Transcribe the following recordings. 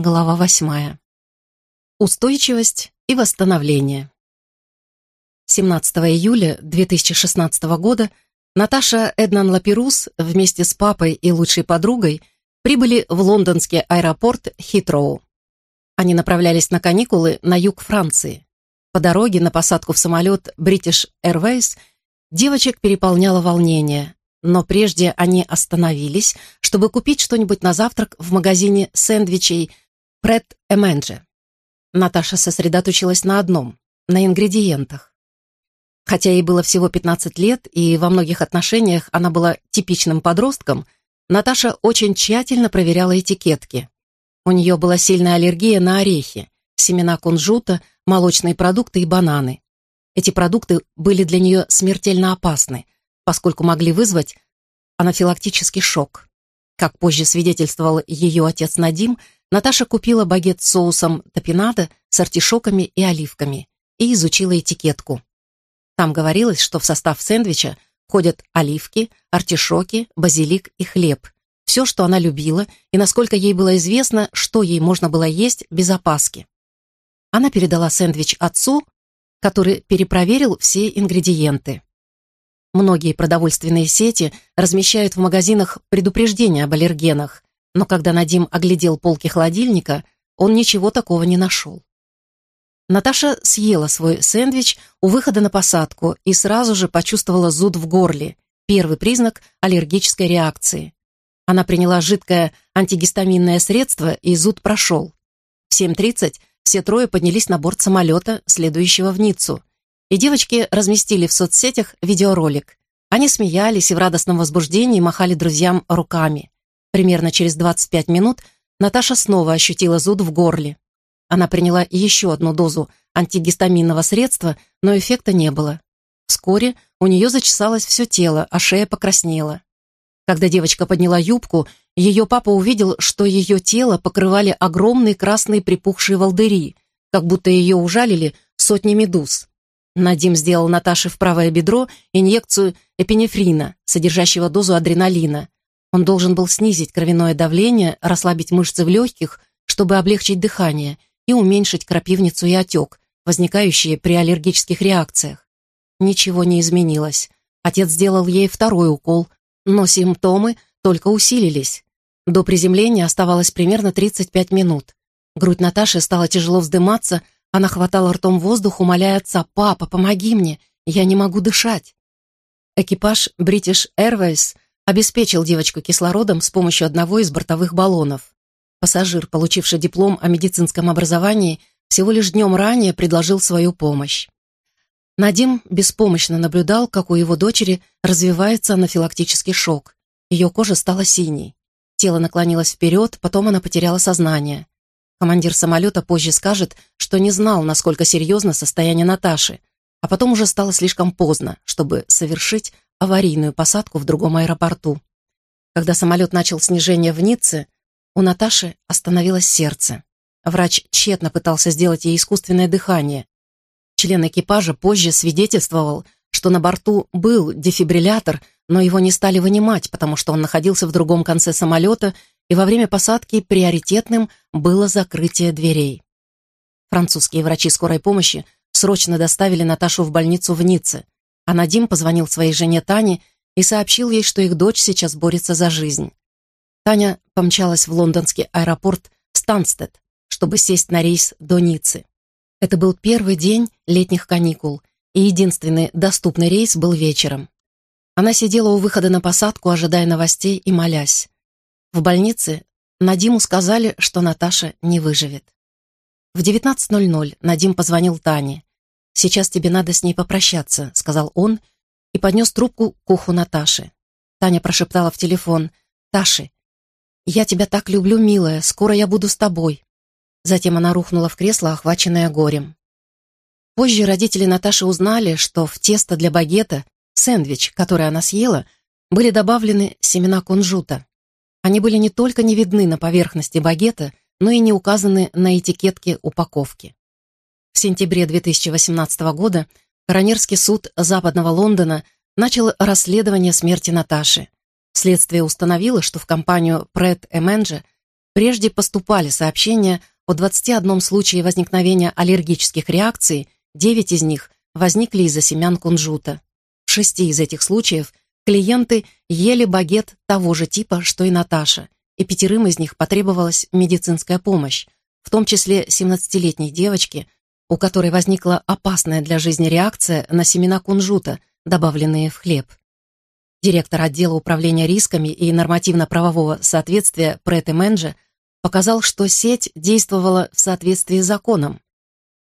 Глава восьмая. Устойчивость и восстановление. 17 июля 2016 года Наташа Эднан Лаперус вместе с папой и лучшей подругой прибыли в лондонский аэропорт Хитроу. Они направлялись на каникулы на юг Франции. По дороге на посадку в самолет British Airways девочек переполняло волнение, но прежде они остановились, чтобы купить что-нибудь на завтрак в магазине сэндвичей – Пред Эмендже. Наташа сосредоточилась на одном, на ингредиентах. Хотя ей было всего 15 лет, и во многих отношениях она была типичным подростком, Наташа очень тщательно проверяла этикетки. У нее была сильная аллергия на орехи, семена кунжута, молочные продукты и бананы. Эти продукты были для нее смертельно опасны, поскольку могли вызвать анафилактический шок. Как позже свидетельствовал ее отец Надим, Наташа купила багет с соусом топинада с артишоками и оливками и изучила этикетку. Там говорилось, что в состав сэндвича входят оливки, артишоки, базилик и хлеб. Все, что она любила, и насколько ей было известно, что ей можно было есть без опаски. Она передала сэндвич отцу, который перепроверил все ингредиенты. Многие продовольственные сети размещают в магазинах предупреждения об аллергенах, но когда Надим оглядел полки холодильника, он ничего такого не нашел. Наташа съела свой сэндвич у выхода на посадку и сразу же почувствовала зуд в горле, первый признак аллергической реакции. Она приняла жидкое антигистаминное средство, и зуд прошел. В 7.30 все трое поднялись на борт самолета, следующего в Ниццу, и девочки разместили в соцсетях видеоролик. Они смеялись и в радостном возбуждении махали друзьям руками. Примерно через 25 минут Наташа снова ощутила зуд в горле. Она приняла еще одну дозу антигистаминного средства, но эффекта не было. Вскоре у нее зачесалось все тело, а шея покраснела. Когда девочка подняла юбку, ее папа увидел, что ее тело покрывали огромные красные припухшие волдыри, как будто ее ужалили сотни медуз. Надим сделал Наташе в правое бедро инъекцию эпинефрина, содержащего дозу адреналина. Он должен был снизить кровяное давление, расслабить мышцы в легких, чтобы облегчить дыхание и уменьшить крапивницу и отек, возникающие при аллергических реакциях. Ничего не изменилось. Отец сделал ей второй укол, но симптомы только усилились. До приземления оставалось примерно 35 минут. Грудь Наташи стала тяжело вздыматься, она хватала ртом воздух, умоляя отца «Папа, помоги мне! Я не могу дышать!» Экипаж British Airways – обеспечил девочку кислородом с помощью одного из бортовых баллонов. Пассажир, получивший диплом о медицинском образовании, всего лишь днем ранее предложил свою помощь. Надим беспомощно наблюдал, как у его дочери развивается анафилактический шок. Ее кожа стала синей. Тело наклонилось вперед, потом она потеряла сознание. Командир самолета позже скажет, что не знал, насколько серьезно состояние Наташи, а потом уже стало слишком поздно, чтобы совершить аварийную посадку в другом аэропорту. Когда самолет начал снижение в Ницце, у Наташи остановилось сердце. Врач тщетно пытался сделать ей искусственное дыхание. Член экипажа позже свидетельствовал, что на борту был дефибриллятор, но его не стали вынимать, потому что он находился в другом конце самолета, и во время посадки приоритетным было закрытие дверей. Французские врачи скорой помощи срочно доставили Наташу в больницу в Ницце а Надим позвонил своей жене Тане и сообщил ей, что их дочь сейчас борется за жизнь. Таня помчалась в лондонский аэропорт Станстед, чтобы сесть на рейс до Ниццы. Это был первый день летних каникул, и единственный доступный рейс был вечером. Она сидела у выхода на посадку, ожидая новостей и молясь. В больнице Надиму сказали, что Наташа не выживет. В 19.00 Надим позвонил Тане. Сейчас тебе надо с ней попрощаться», — сказал он и поднес трубку к уху Наташи. Таня прошептала в телефон. «Таши, я тебя так люблю, милая, скоро я буду с тобой». Затем она рухнула в кресло, охваченная горем. Позже родители Наташи узнали, что в тесто для багета, сэндвич, который она съела, были добавлены семена кунжута. Они были не только не видны на поверхности багета, но и не указаны на этикетке упаковки. В сентябре 2018 года Коронерский суд Западного Лондона начал расследование смерти Наташи. Следствие установило, что в компанию Пред Эмэнджи прежде поступали сообщения о 21 случае возникновения аллергических реакций, 9 из них возникли из-за семян кунжута. В шести из этих случаев клиенты ели багет того же типа, что и Наташа, и пятерым из них потребовалась медицинская помощь, в том числе 17-летней девочке – у которой возникла опасная для жизни реакция на семена кунжута, добавленные в хлеб. Директор отдела управления рисками и нормативно-правового соответствия Прэт Менджи показал, что сеть действовала в соответствии с законом.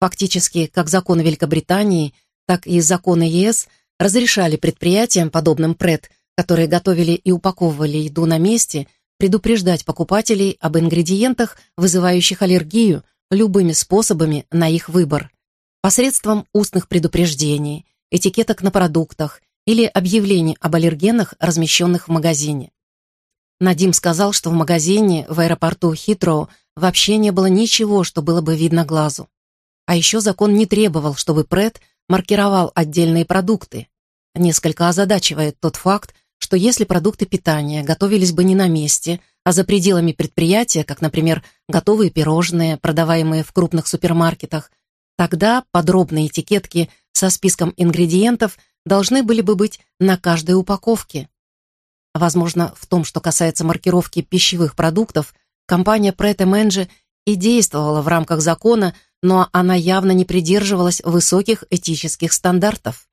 Фактически, как законы Великобритании, так и законы ЕС разрешали предприятиям, подобным Прэт, которые готовили и упаковывали еду на месте, предупреждать покупателей об ингредиентах, вызывающих аллергию, любыми способами на их выбор. Посредством устных предупреждений, этикеток на продуктах или объявлений об аллергенах, размещенных в магазине. Надим сказал, что в магазине в аэропорту Хитроу вообще не было ничего, что было бы видно глазу. А еще закон не требовал, чтобы Пред маркировал отдельные продукты. Несколько озадачивает тот факт, что если продукты питания готовились бы не на месте, а за пределами предприятия, как, например, готовые пирожные, продаваемые в крупных супермаркетах, тогда подробные этикетки со списком ингредиентов должны были бы быть на каждой упаковке. Возможно, в том, что касается маркировки пищевых продуктов, компания Pret Manji и действовала в рамках закона, но она явно не придерживалась высоких этических стандартов.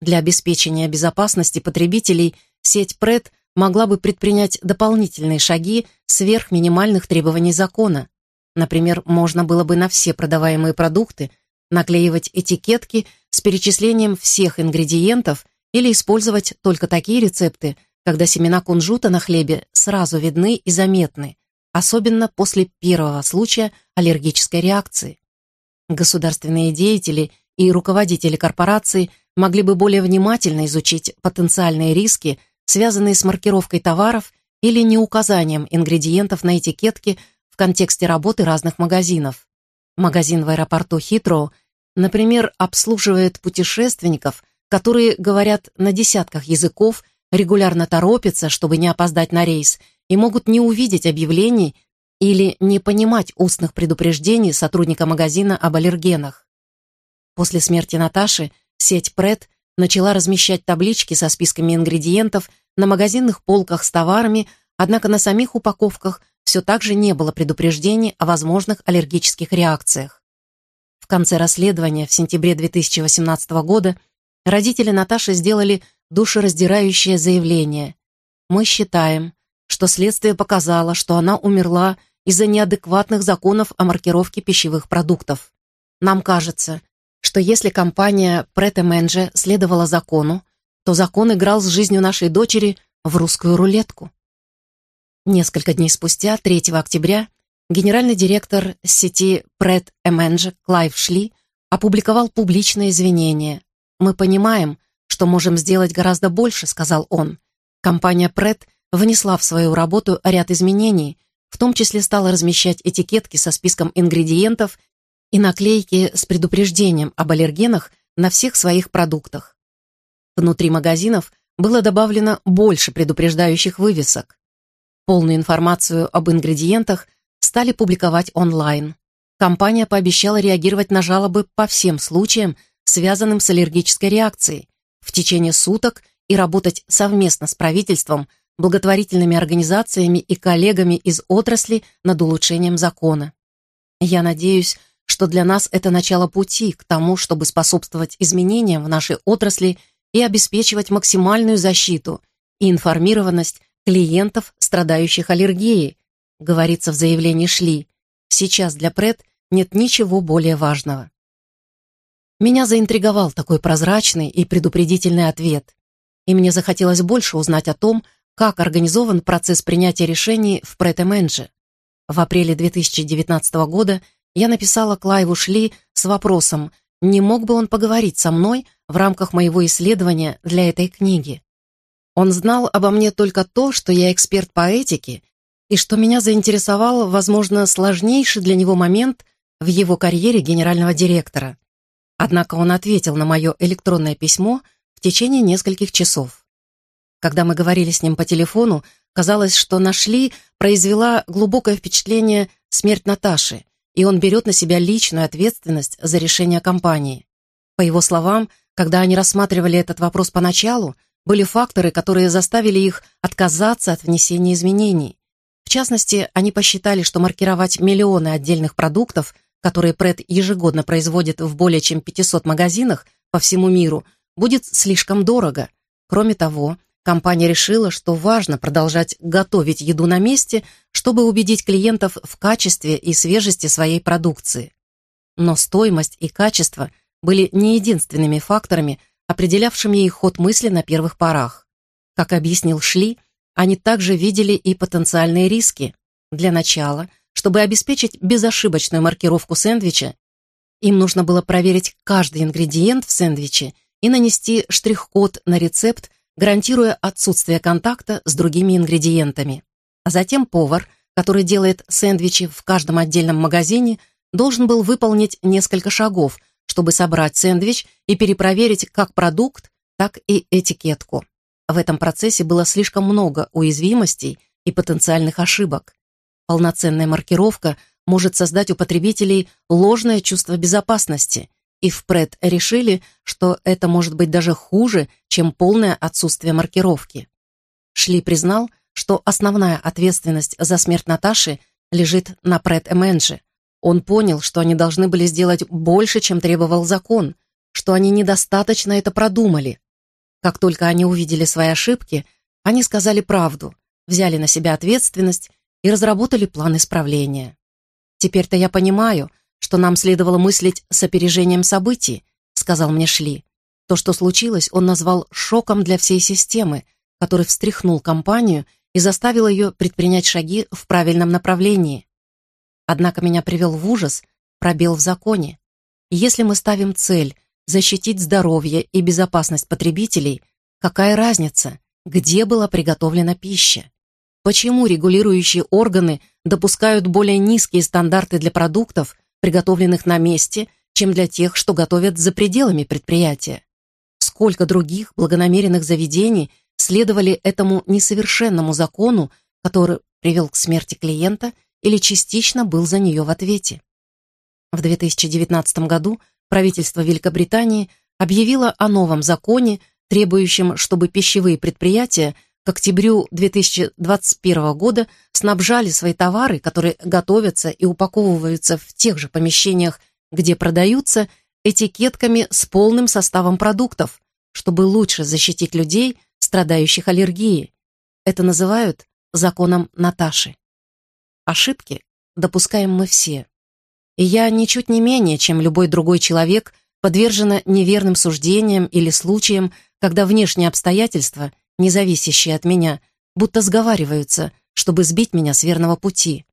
Для обеспечения безопасности потребителей сеть Pret – могла бы предпринять дополнительные шаги сверх минимальных требований закона. Например, можно было бы на все продаваемые продукты наклеивать этикетки с перечислением всех ингредиентов или использовать только такие рецепты, когда семена кунжута на хлебе сразу видны и заметны, особенно после первого случая аллергической реакции. Государственные деятели и руководители корпораций могли бы более внимательно изучить потенциальные риски – связанные с маркировкой товаров или неуказанием ингредиентов на этикетке в контексте работы разных магазинов. Магазин в аэропорту Хитроу, например, обслуживает путешественников, которые говорят на десятках языков, регулярно торопятся, чтобы не опоздать на рейс, и могут не увидеть объявлений или не понимать устных предупреждений сотрудника магазина об аллергенах. После смерти Наташи сеть Пред начала размещать таблички со списками ингредиентов на магазинных полках с товарами, однако на самих упаковках все так же не было предупреждений о возможных аллергических реакциях. В конце расследования в сентябре 2018 года родители Наташи сделали душераздирающее заявление. «Мы считаем, что следствие показало, что она умерла из-за неадекватных законов о маркировке пищевых продуктов. Нам кажется, что если компания Pret A Manger следовала закону, то закон играл с жизнью нашей дочери в русскую рулетку. Несколько дней спустя, 3 октября, генеральный директор сети Pret A Manger Клайв Шли опубликовал публичное извинение. «Мы понимаем, что можем сделать гораздо больше», — сказал он. Компания Pret внесла в свою работу ряд изменений, в том числе стала размещать этикетки со списком ингредиентов и наклейки с предупреждением об аллергенах на всех своих продуктах. Внутри магазинов было добавлено больше предупреждающих вывесок. Полную информацию об ингредиентах стали публиковать онлайн. Компания пообещала реагировать на жалобы по всем случаям, связанным с аллергической реакцией, в течение суток и работать совместно с правительством, благотворительными организациями и коллегами из отрасли над улучшением закона. Я надеюсь, что для нас это начало пути к тому, чтобы способствовать изменениям в нашей отрасли и обеспечивать максимальную защиту и информированность клиентов, страдающих аллергией, говорится в заявлении Шли. Сейчас для Пред нет ничего более важного. Меня заинтриговал такой прозрачный и предупредительный ответ, и мне захотелось больше узнать о том, как организован процесс принятия решений в Пред-Эмэнджи. В апреле 2019 года – я написала Клайву Шли с вопросом, не мог бы он поговорить со мной в рамках моего исследования для этой книги. Он знал обо мне только то, что я эксперт по этике, и что меня заинтересовал, возможно, сложнейший для него момент в его карьере генерального директора. Однако он ответил на мое электронное письмо в течение нескольких часов. Когда мы говорили с ним по телефону, казалось, что нашли, произвела глубокое впечатление смерть Наташи и он берет на себя личную ответственность за решение компании. По его словам, когда они рассматривали этот вопрос поначалу, были факторы, которые заставили их отказаться от внесения изменений. В частности, они посчитали, что маркировать миллионы отдельных продуктов, которые Пред ежегодно производит в более чем 500 магазинах по всему миру, будет слишком дорого. Кроме того, Компания решила, что важно продолжать готовить еду на месте, чтобы убедить клиентов в качестве и свежести своей продукции. Но стоимость и качество были не единственными факторами, определявшими их ход мысли на первых порах. Как объяснил Шли, они также видели и потенциальные риски. Для начала, чтобы обеспечить безошибочную маркировку сэндвича, им нужно было проверить каждый ингредиент в сэндвиче и нанести штрих-код на рецепт, гарантируя отсутствие контакта с другими ингредиентами. А затем повар, который делает сэндвичи в каждом отдельном магазине, должен был выполнить несколько шагов, чтобы собрать сэндвич и перепроверить как продукт, так и этикетку. В этом процессе было слишком много уязвимостей и потенциальных ошибок. Полноценная маркировка может создать у потребителей ложное чувство безопасности – и впред решили, что это может быть даже хуже, чем полное отсутствие маркировки. Шли признал, что основная ответственность за смерть Наташи лежит на Пред Эмэнджи. Он понял, что они должны были сделать больше, чем требовал закон, что они недостаточно это продумали. Как только они увидели свои ошибки, они сказали правду, взяли на себя ответственность и разработали план исправления. Теперь-то я понимаю, что нам следовало мыслить с опережением событий», — сказал мне Шли. То, что случилось, он назвал шоком для всей системы, который встряхнул компанию и заставил ее предпринять шаги в правильном направлении. Однако меня привел в ужас пробел в законе. Если мы ставим цель защитить здоровье и безопасность потребителей, какая разница, где была приготовлена пища? Почему регулирующие органы допускают более низкие стандарты для продуктов, приготовленных на месте, чем для тех, что готовят за пределами предприятия. Сколько других благонамеренных заведений следовали этому несовершенному закону, который привел к смерти клиента или частично был за нее в ответе. В 2019 году правительство Великобритании объявило о новом законе, требующем, чтобы пищевые предприятия – к октябрю 2021 года снабжали свои товары, которые готовятся и упаковываются в тех же помещениях, где продаются, этикетками с полным составом продуктов, чтобы лучше защитить людей, страдающих аллергией. Это называют законом Наташи. Ошибки допускаем мы все. И я ничуть не менее, чем любой другой человек, подвержена неверным суждениям или случаям, когда внешние обстоятельства независящие от меня, будто сговариваются, чтобы сбить меня с верного пути.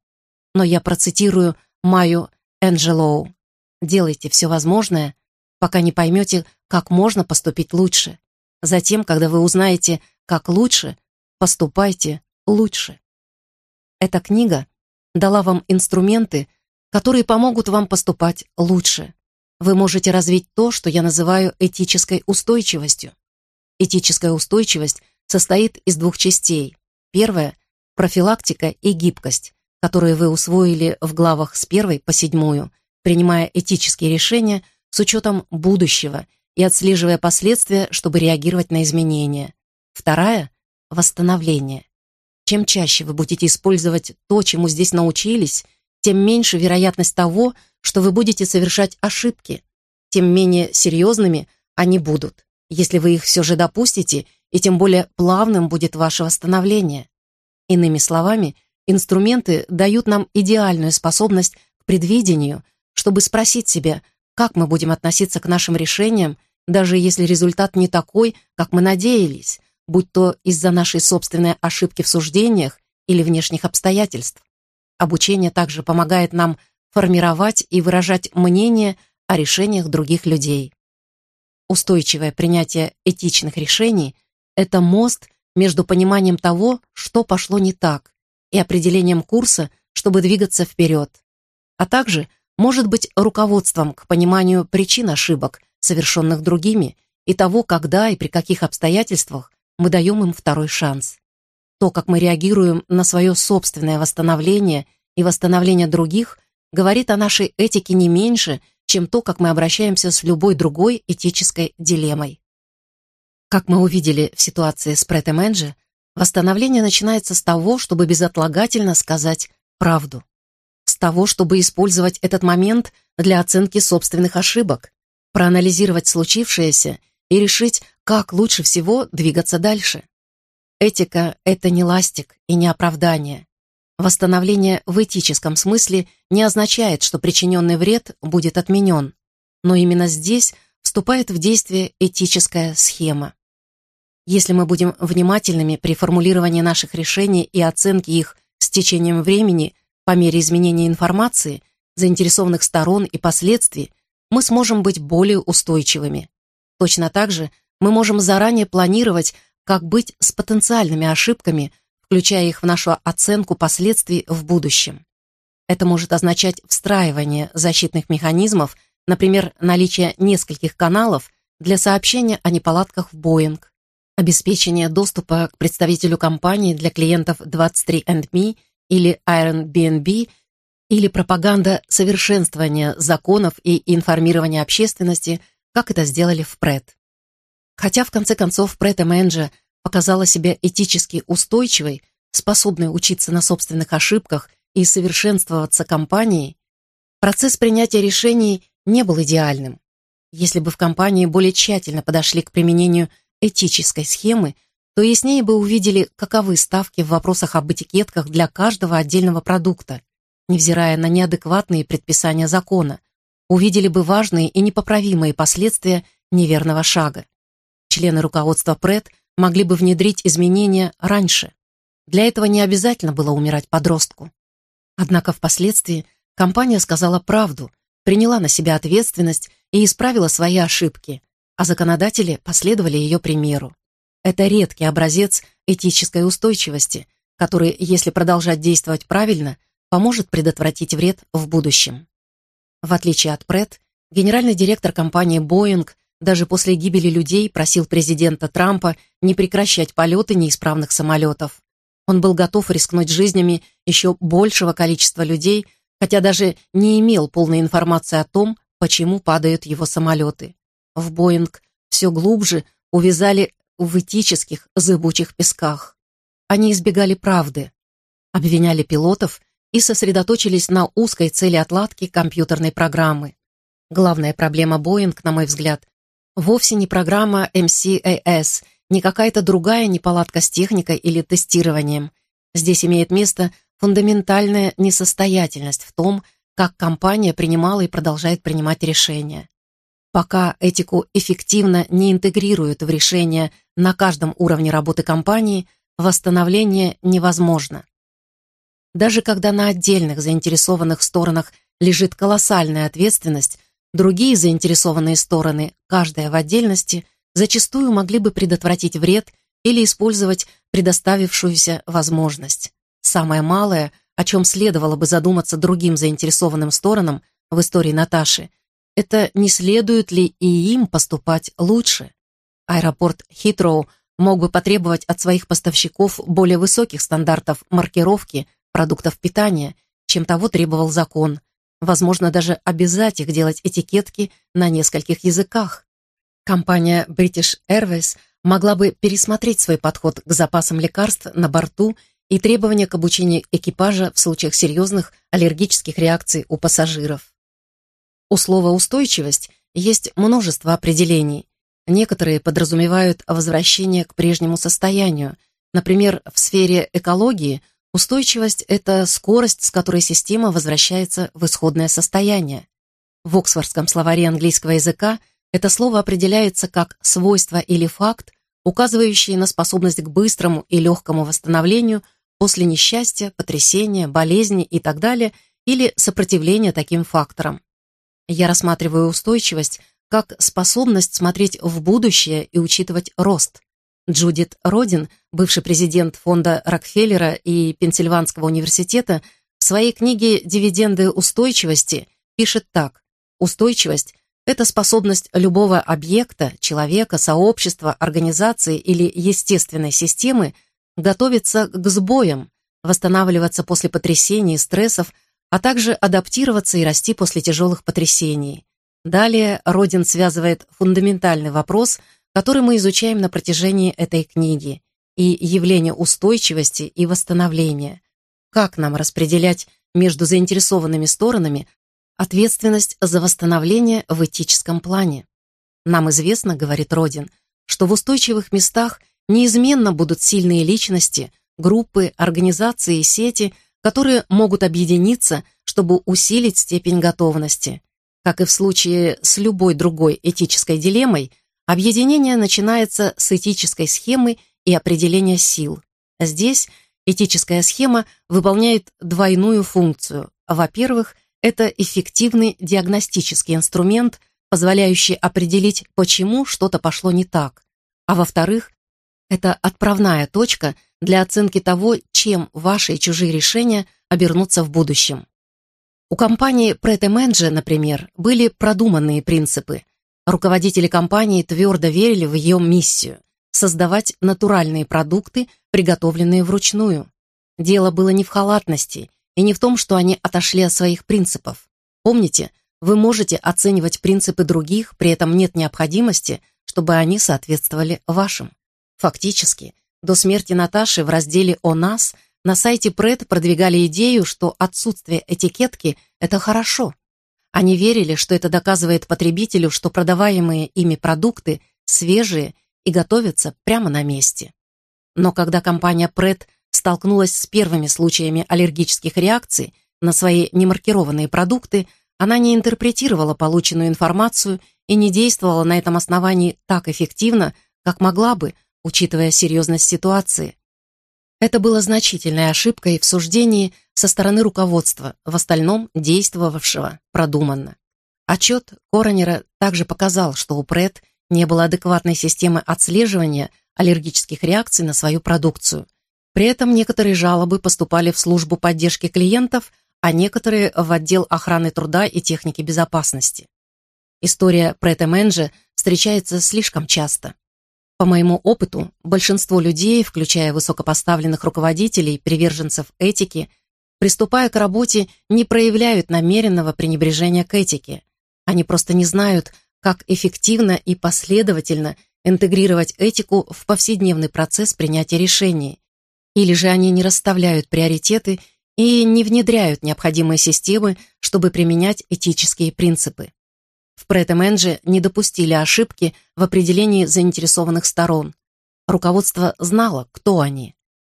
Но я процитирую Майю Энджелоу. «Делайте все возможное, пока не поймете, как можно поступить лучше. Затем, когда вы узнаете, как лучше, поступайте лучше». Эта книга дала вам инструменты, которые помогут вам поступать лучше. Вы можете развить то, что я называю этической устойчивостью. Этическая устойчивость состоит из двух частей. Первая – профилактика и гибкость, которые вы усвоили в главах с первой по седьмую, принимая этические решения с учетом будущего и отслеживая последствия, чтобы реагировать на изменения. Вторая – восстановление. Чем чаще вы будете использовать то, чему здесь научились, тем меньше вероятность того, что вы будете совершать ошибки, тем менее серьезными они будут, если вы их все же допустите – и тем более плавным будет ваше восстановление. Иными словами, инструменты дают нам идеальную способность к предвидению, чтобы спросить себя, как мы будем относиться к нашим решениям, даже если результат не такой, как мы надеялись, будь то из-за нашей собственной ошибки в суждениях или внешних обстоятельств. Обучение также помогает нам формировать и выражать мнение о решениях других людей. Устойчивое принятие этичных решений – это мост между пониманием того, что пошло не так, и определением курса, чтобы двигаться вперед. А также может быть руководством к пониманию причин ошибок, совершенных другими, и того, когда и при каких обстоятельствах мы даем им второй шанс. То, как мы реагируем на свое собственное восстановление и восстановление других, говорит о нашей этике не меньше, чем то, как мы обращаемся с любой другой этической дилеммой. Как мы увидели в ситуации с Претэмэнджи, восстановление начинается с того, чтобы безотлагательно сказать правду. С того, чтобы использовать этот момент для оценки собственных ошибок, проанализировать случившееся и решить, как лучше всего двигаться дальше. Этика — это не ластик и не оправдание. Восстановление в этическом смысле не означает, что причиненный вред будет отменен, но именно здесь вступает в действие этическая схема. Если мы будем внимательными при формулировании наших решений и оценке их с течением времени по мере изменения информации, заинтересованных сторон и последствий, мы сможем быть более устойчивыми. Точно так же мы можем заранее планировать, как быть с потенциальными ошибками, включая их в нашу оценку последствий в будущем. Это может означать встраивание защитных механизмов, например, наличие нескольких каналов для сообщения о неполадках в Боинг, обеспечение доступа к представителю компании для клиентов 23andMe или Airbnb или пропаганда совершенствования законов и информирования общественности, как это сделали в ПРЭД. Хотя в конце концов Прета Мэнджа показала себя этически устойчивой, способной учиться на собственных ошибках и совершенствоваться компанией, процесс принятия решений не был идеальным. Если бы в компании более тщательно подошли к применению этической схемы, то яснее бы увидели, каковы ставки в вопросах об этикетках для каждого отдельного продукта, невзирая на неадекватные предписания закона, увидели бы важные и непоправимые последствия неверного шага. Члены руководства ПРЭД могли бы внедрить изменения раньше. Для этого не обязательно было умирать подростку. Однако впоследствии компания сказала правду, приняла на себя ответственность и исправила свои ошибки, а законодатели последовали ее примеру. Это редкий образец этической устойчивости, который, если продолжать действовать правильно, поможет предотвратить вред в будущем. В отличие от ПРЭД, генеральный директор компании «Боинг» даже после гибели людей просил президента Трампа не прекращать полеты неисправных самолетов. Он был готов рискнуть жизнями еще большего количества людей, хотя даже не имел полной информации о том, почему падают его самолеты в Боинг все глубже увязали в этических зыбучих песках. Они избегали правды, обвиняли пилотов и сосредоточились на узкой цели отладки компьютерной программы. Главная проблема Боинг, на мой взгляд, вовсе не программа MCAS, не какая-то другая неполадка с техникой или тестированием. Здесь имеет место фундаментальная несостоятельность в том, как компания принимала и продолжает принимать решения пока этику эффективно не интегрируют в решения на каждом уровне работы компании, восстановление невозможно. Даже когда на отдельных заинтересованных сторонах лежит колоссальная ответственность, другие заинтересованные стороны, каждая в отдельности, зачастую могли бы предотвратить вред или использовать предоставившуюся возможность. Самое малое, о чем следовало бы задуматься другим заинтересованным сторонам в истории Наташи, это не следует ли и им поступать лучше? Аэропорт Хитроу мог бы потребовать от своих поставщиков более высоких стандартов маркировки продуктов питания, чем того требовал закон. Возможно, даже обязать их делать этикетки на нескольких языках. Компания British Airways могла бы пересмотреть свой подход к запасам лекарств на борту и требования к обучению экипажа в случаях серьезных аллергических реакций у пассажиров. У слова «устойчивость» есть множество определений. Некоторые подразумевают возвращение к прежнему состоянию. Например, в сфере экологии устойчивость – это скорость, с которой система возвращается в исходное состояние. В Оксфордском словаре английского языка это слово определяется как свойство или факт, указывающие на способность к быстрому и легкому восстановлению после несчастья, потрясения, болезни и так далее, или сопротивления таким факторам. Я рассматриваю устойчивость как способность смотреть в будущее и учитывать рост. Джудит Родин, бывший президент фонда Рокфеллера и Пенсильванского университета, в своей книге «Дивиденды устойчивости» пишет так. Устойчивость – это способность любого объекта, человека, сообщества, организации или естественной системы готовиться к сбоям, восстанавливаться после потрясений стрессов – а также адаптироваться и расти после тяжелых потрясений. Далее Родин связывает фундаментальный вопрос, который мы изучаем на протяжении этой книги, и явление устойчивости и восстановления. Как нам распределять между заинтересованными сторонами ответственность за восстановление в этическом плане? Нам известно, говорит Родин, что в устойчивых местах неизменно будут сильные личности, группы, организации и сети – которые могут объединиться, чтобы усилить степень готовности. Как и в случае с любой другой этической дилеммой, объединение начинается с этической схемы и определения сил. Здесь этическая схема выполняет двойную функцию. Во-первых, это эффективный диагностический инструмент, позволяющий определить, почему что-то пошло не так. А во-вторых, это отправная точка для оценки того, чем ваши и чужие решения обернутся в будущем. У компании Претэмэнджа, например, были продуманные принципы. Руководители компании твердо верили в ее миссию – создавать натуральные продукты, приготовленные вручную. Дело было не в халатности и не в том, что они отошли от своих принципов. Помните, вы можете оценивать принципы других, при этом нет необходимости, чтобы они соответствовали вашим. Фактически, до смерти Наташи в разделе «О нас» на сайте Пред продвигали идею, что отсутствие этикетки – это хорошо. Они верили, что это доказывает потребителю, что продаваемые ими продукты свежие и готовятся прямо на месте. Но когда компания Пред столкнулась с первыми случаями аллергических реакций на свои немаркированные продукты, она не интерпретировала полученную информацию и не действовала на этом основании так эффективно, как могла бы – учитывая серьезность ситуации. Это было значительной ошибкой в суждении со стороны руководства, в остальном действовавшего продуманно. Отчет Коронера также показал, что у ПРЭД не было адекватной системы отслеживания аллергических реакций на свою продукцию. При этом некоторые жалобы поступали в службу поддержки клиентов, а некоторые в отдел охраны труда и техники безопасности. История про это Мэнджи встречается слишком часто. По моему опыту, большинство людей, включая высокопоставленных руководителей, приверженцев этики, приступая к работе, не проявляют намеренного пренебрежения к этике. Они просто не знают, как эффективно и последовательно интегрировать этику в повседневный процесс принятия решений. Или же они не расставляют приоритеты и не внедряют необходимые системы, чтобы применять этические принципы. В претто Энджи не допустили ошибки в определении заинтересованных сторон. Руководство знало, кто они.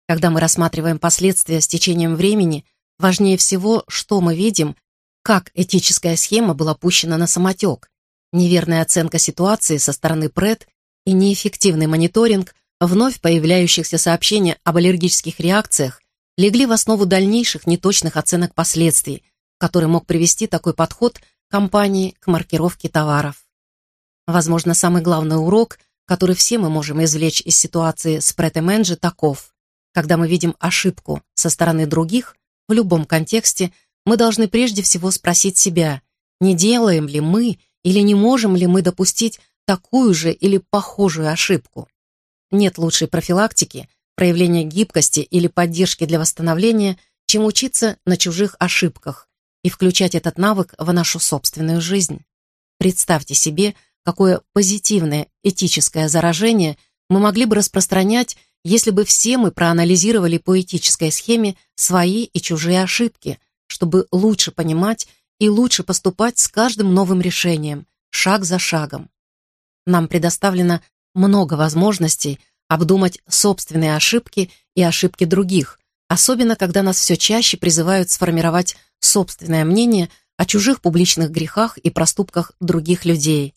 Когда мы рассматриваем последствия с течением времени, важнее всего, что мы видим, как этическая схема была пущена на самотек, неверная оценка ситуации со стороны ПРЭД и неэффективный мониторинг вновь появляющихся сообщений об аллергических реакциях легли в основу дальнейших неточных оценок последствий, который мог привести такой подход компании к маркировке товаров. Возможно, самый главный урок, который все мы можем извлечь из ситуации с претеменджи, таков. Когда мы видим ошибку со стороны других, в любом контексте, мы должны прежде всего спросить себя, не делаем ли мы или не можем ли мы допустить такую же или похожую ошибку. Нет лучшей профилактики, проявления гибкости или поддержки для восстановления, чем учиться на чужих ошибках и включать этот навык в нашу собственную жизнь. Представьте себе, какое позитивное этическое заражение мы могли бы распространять, если бы все мы проанализировали по этической схеме свои и чужие ошибки, чтобы лучше понимать и лучше поступать с каждым новым решением, шаг за шагом. Нам предоставлено много возможностей обдумать собственные ошибки и ошибки других, Особенно, когда нас все чаще призывают сформировать собственное мнение о чужих публичных грехах и проступках других людей.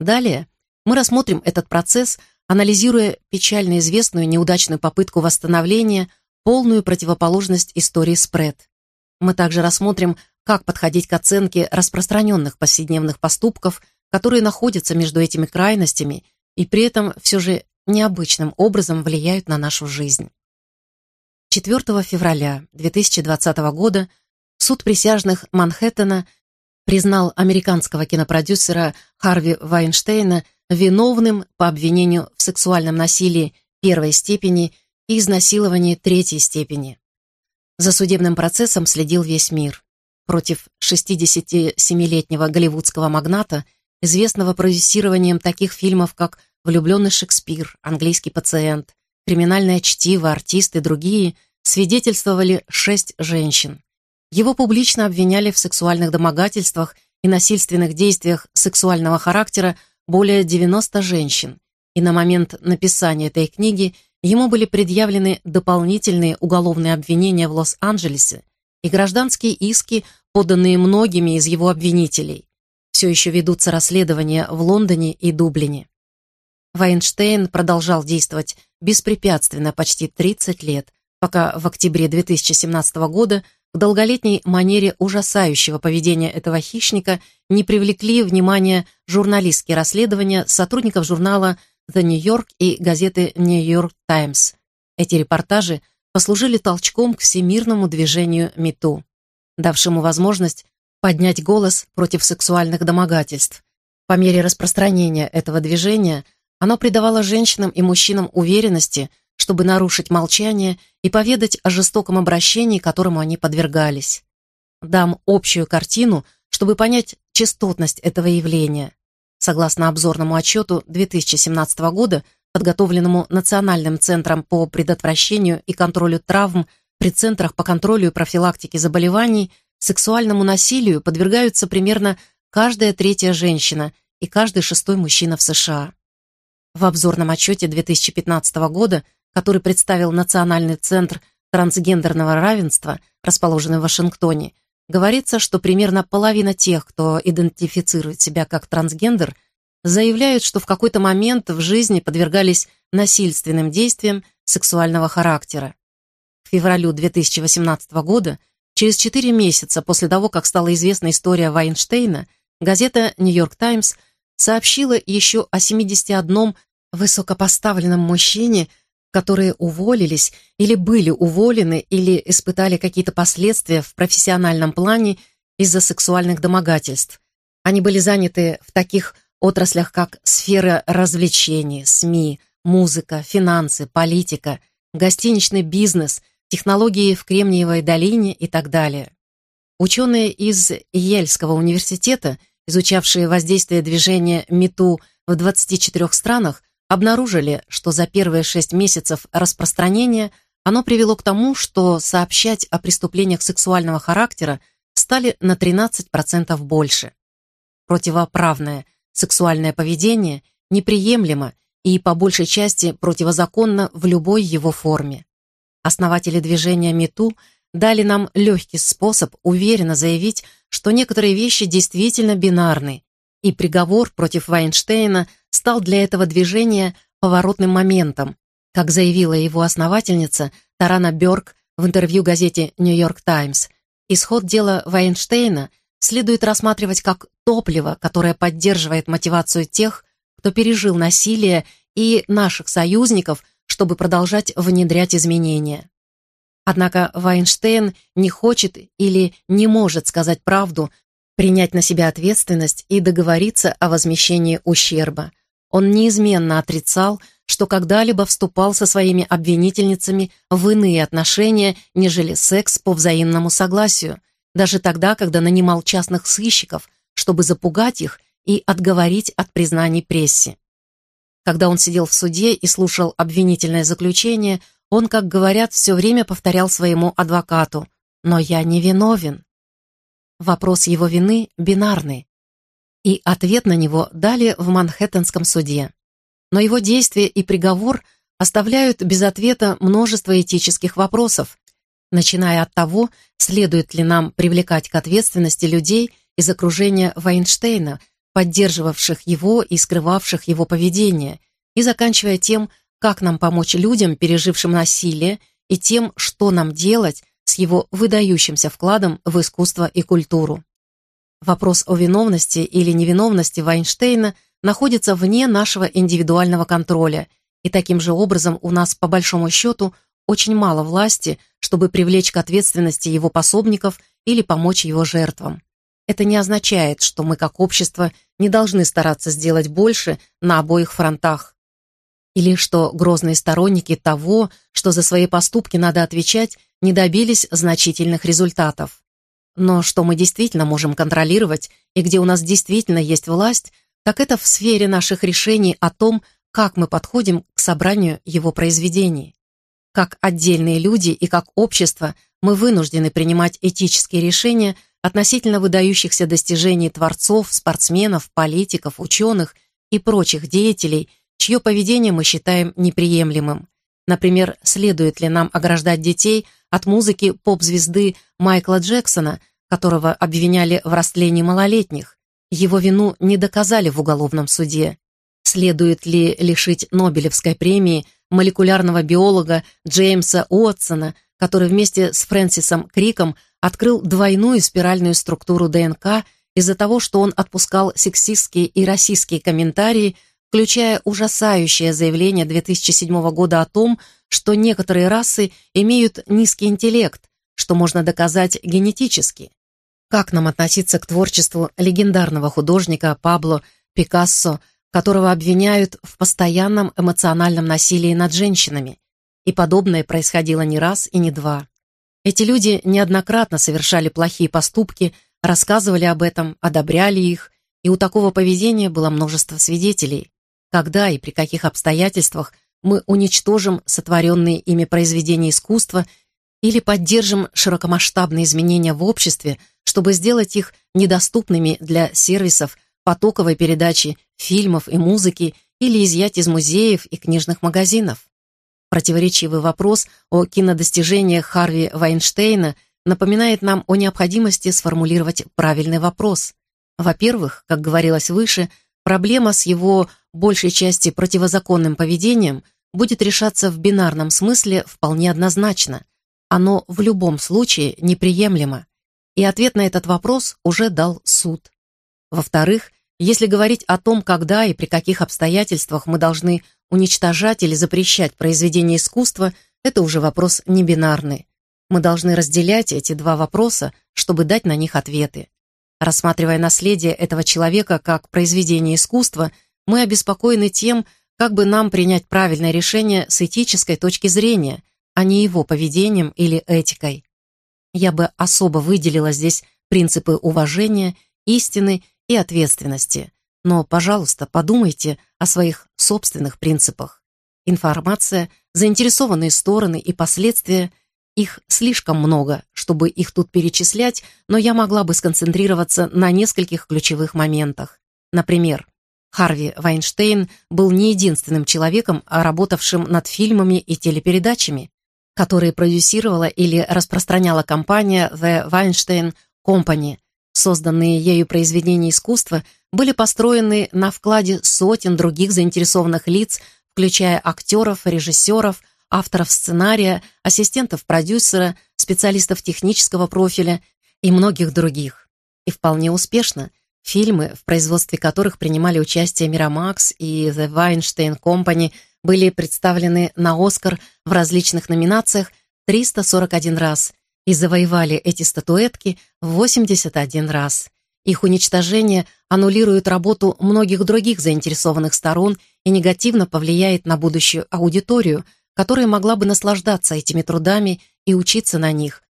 Далее мы рассмотрим этот процесс, анализируя печально известную неудачную попытку восстановления, полную противоположность истории спред. Мы также рассмотрим, как подходить к оценке распространенных повседневных поступков, которые находятся между этими крайностями и при этом все же необычным образом влияют на нашу жизнь. 4 февраля 2020 года суд присяжных Манхэттена признал американского кинопродюсера Харви Вайнштейна виновным по обвинению в сексуальном насилии первой степени и изнасиловании третьей степени. За судебным процессом следил весь мир. Против 67-летнего голливудского магната, известного продюсированием таких фильмов, как «Влюбленный Шекспир», «Английский пациент», «Криминальное чтиво», «Артист» и другие, свидетельствовали шесть женщин. Его публично обвиняли в сексуальных домогательствах и насильственных действиях сексуального характера более 90 женщин, и на момент написания этой книги ему были предъявлены дополнительные уголовные обвинения в Лос-Анджелесе и гражданские иски, поданные многими из его обвинителей. Все еще ведутся расследования в Лондоне и Дублине. Вайнштейн продолжал действовать беспрепятственно почти 30 лет, пока в октябре 2017 года к долголетней манере ужасающего поведения этого хищника не привлекли внимание журналистские расследования сотрудников журнала «The New York» и газеты «New York Times». Эти репортажи послужили толчком к всемирному движению МИТУ, давшему возможность поднять голос против сексуальных домогательств. По мере распространения этого движения оно придавало женщинам и мужчинам уверенности – чтобы нарушить молчание и поведать о жестоком обращении, которому они подвергались. Дам общую картину, чтобы понять частотность этого явления. Согласно обзорному отчету 2017 года, подготовленному Национальным центром по предотвращению и контролю травм при центрах по контролю и профилактике заболеваний, сексуальному насилию подвергаются примерно каждая третья женщина и каждый шестой мужчина в США. В обзорном отчете 2015 года который представил Национальный центр трансгендерного равенства, расположенный в Вашингтоне, говорится, что примерно половина тех, кто идентифицирует себя как трансгендер, заявляют, что в какой-то момент в жизни подвергались насильственным действиям сексуального характера. К февралю 2018 года, через 4 месяца после того, как стала известна история Вайнштейна, газета «Нью-Йорк Таймс» сообщила еще о 71 высокопоставленном мужчине, которые уволились или были уволены или испытали какие-то последствия в профессиональном плане из-за сексуальных домогательств. Они были заняты в таких отраслях, как сфера развлечений, СМИ, музыка, финансы, политика, гостиничный бизнес, технологии в Кремниевой долине и так далее. Ученые из Ельского университета, изучавшие воздействие движения МИТУ в 24 странах, обнаружили, что за первые шесть месяцев распространения оно привело к тому, что сообщать о преступлениях сексуального характера стали на 13% больше. Противоправное сексуальное поведение неприемлемо и по большей части противозаконно в любой его форме. Основатели движения МИТУ дали нам легкий способ уверенно заявить, что некоторые вещи действительно бинарны, и приговор против Вайнштейна – стал для этого движения поворотным моментом, как заявила его основательница Тарана Бёрк в интервью газете «Нью-Йорк Таймс». Исход дела Вайнштейна следует рассматривать как топливо, которое поддерживает мотивацию тех, кто пережил насилие и наших союзников, чтобы продолжать внедрять изменения. Однако Вайнштейн не хочет или не может сказать правду, принять на себя ответственность и договориться о возмещении ущерба – он неизменно отрицал, что когда-либо вступал со своими обвинительницами в иные отношения, нежели секс по взаимному согласию, даже тогда, когда нанимал частных сыщиков, чтобы запугать их и отговорить от признаний прессе. Когда он сидел в суде и слушал обвинительное заключение, он, как говорят, все время повторял своему адвокату «Но я не виновен». Вопрос его вины бинарный и ответ на него дали в Манхэттенском суде. Но его действия и приговор оставляют без ответа множество этических вопросов, начиная от того, следует ли нам привлекать к ответственности людей из окружения Вайнштейна, поддерживавших его и скрывавших его поведение, и заканчивая тем, как нам помочь людям, пережившим насилие, и тем, что нам делать с его выдающимся вкладом в искусство и культуру. Вопрос о виновности или невиновности Вайнштейна находится вне нашего индивидуального контроля, и таким же образом у нас, по большому счету, очень мало власти, чтобы привлечь к ответственности его пособников или помочь его жертвам. Это не означает, что мы как общество не должны стараться сделать больше на обоих фронтах. Или что грозные сторонники того, что за свои поступки надо отвечать, не добились значительных результатов. Но что мы действительно можем контролировать и где у нас действительно есть власть, так это в сфере наших решений о том, как мы подходим к собранию его произведений. Как отдельные люди и как общество мы вынуждены принимать этические решения относительно выдающихся достижений творцов, спортсменов, политиков, ученых и прочих деятелей, чье поведение мы считаем неприемлемым. Например, следует ли нам ограждать детей от музыки поп-звезды Майкла Джексона, которого обвиняли в растлении малолетних? Его вину не доказали в уголовном суде. Следует ли лишить Нобелевской премии молекулярного биолога Джеймса Уотсона, который вместе с Фрэнсисом Криком открыл двойную спиральную структуру ДНК из-за того, что он отпускал сексистские и расистские комментарии включая ужасающее заявление 2007 года о том, что некоторые расы имеют низкий интеллект, что можно доказать генетически. Как нам относиться к творчеству легендарного художника Пабло Пикассо, которого обвиняют в постоянном эмоциональном насилии над женщинами? И подобное происходило не раз и не два. Эти люди неоднократно совершали плохие поступки, рассказывали об этом, одобряли их, и у такого поведения было множество свидетелей. Когда и при каких обстоятельствах мы уничтожим сотворенные ими произведения искусства или поддержим широкомасштабные изменения в обществе, чтобы сделать их недоступными для сервисов потоковой передачи фильмов и музыки или изъять из музеев и книжных магазинов. Противоречивый вопрос о кинодостижениях Харви Вайнштейна напоминает нам о необходимости сформулировать правильный вопрос. Во-первых, как говорилось выше, Проблема с его большей части противозаконным поведением будет решаться в бинарном смысле вполне однозначно. Оно в любом случае неприемлемо. И ответ на этот вопрос уже дал суд. Во-вторых, если говорить о том, когда и при каких обстоятельствах мы должны уничтожать или запрещать произведение искусства, это уже вопрос не бинарный. Мы должны разделять эти два вопроса, чтобы дать на них ответы. Рассматривая наследие этого человека как произведение искусства, мы обеспокоены тем, как бы нам принять правильное решение с этической точки зрения, а не его поведением или этикой. Я бы особо выделила здесь принципы уважения, истины и ответственности. Но, пожалуйста, подумайте о своих собственных принципах. Информация, заинтересованные стороны и последствия – их слишком много, чтобы их тут перечислять, но я могла бы сконцентрироваться на нескольких ключевых моментах. Например, Харви Вайнштейн был не единственным человеком, работавшим над фильмами и телепередачами, которые продюсировала или распространяла компания The Weinstein Company. Созданные ею произведения искусства были построены на вкладе сотен других заинтересованных лиц, включая актеров, режиссеров, авторов сценария, ассистентов продюсера, специалистов технического профиля и многих других. И вполне успешно. Фильмы, в производстве которых принимали участие Miramax и The Weinstein Company, были представлены на «Оскар» в различных номинациях 341 раз и завоевали эти статуэтки 81 раз. Их уничтожение аннулирует работу многих других заинтересованных сторон и негативно повлияет на будущую аудиторию, которая могла бы наслаждаться этими трудами и учиться на них,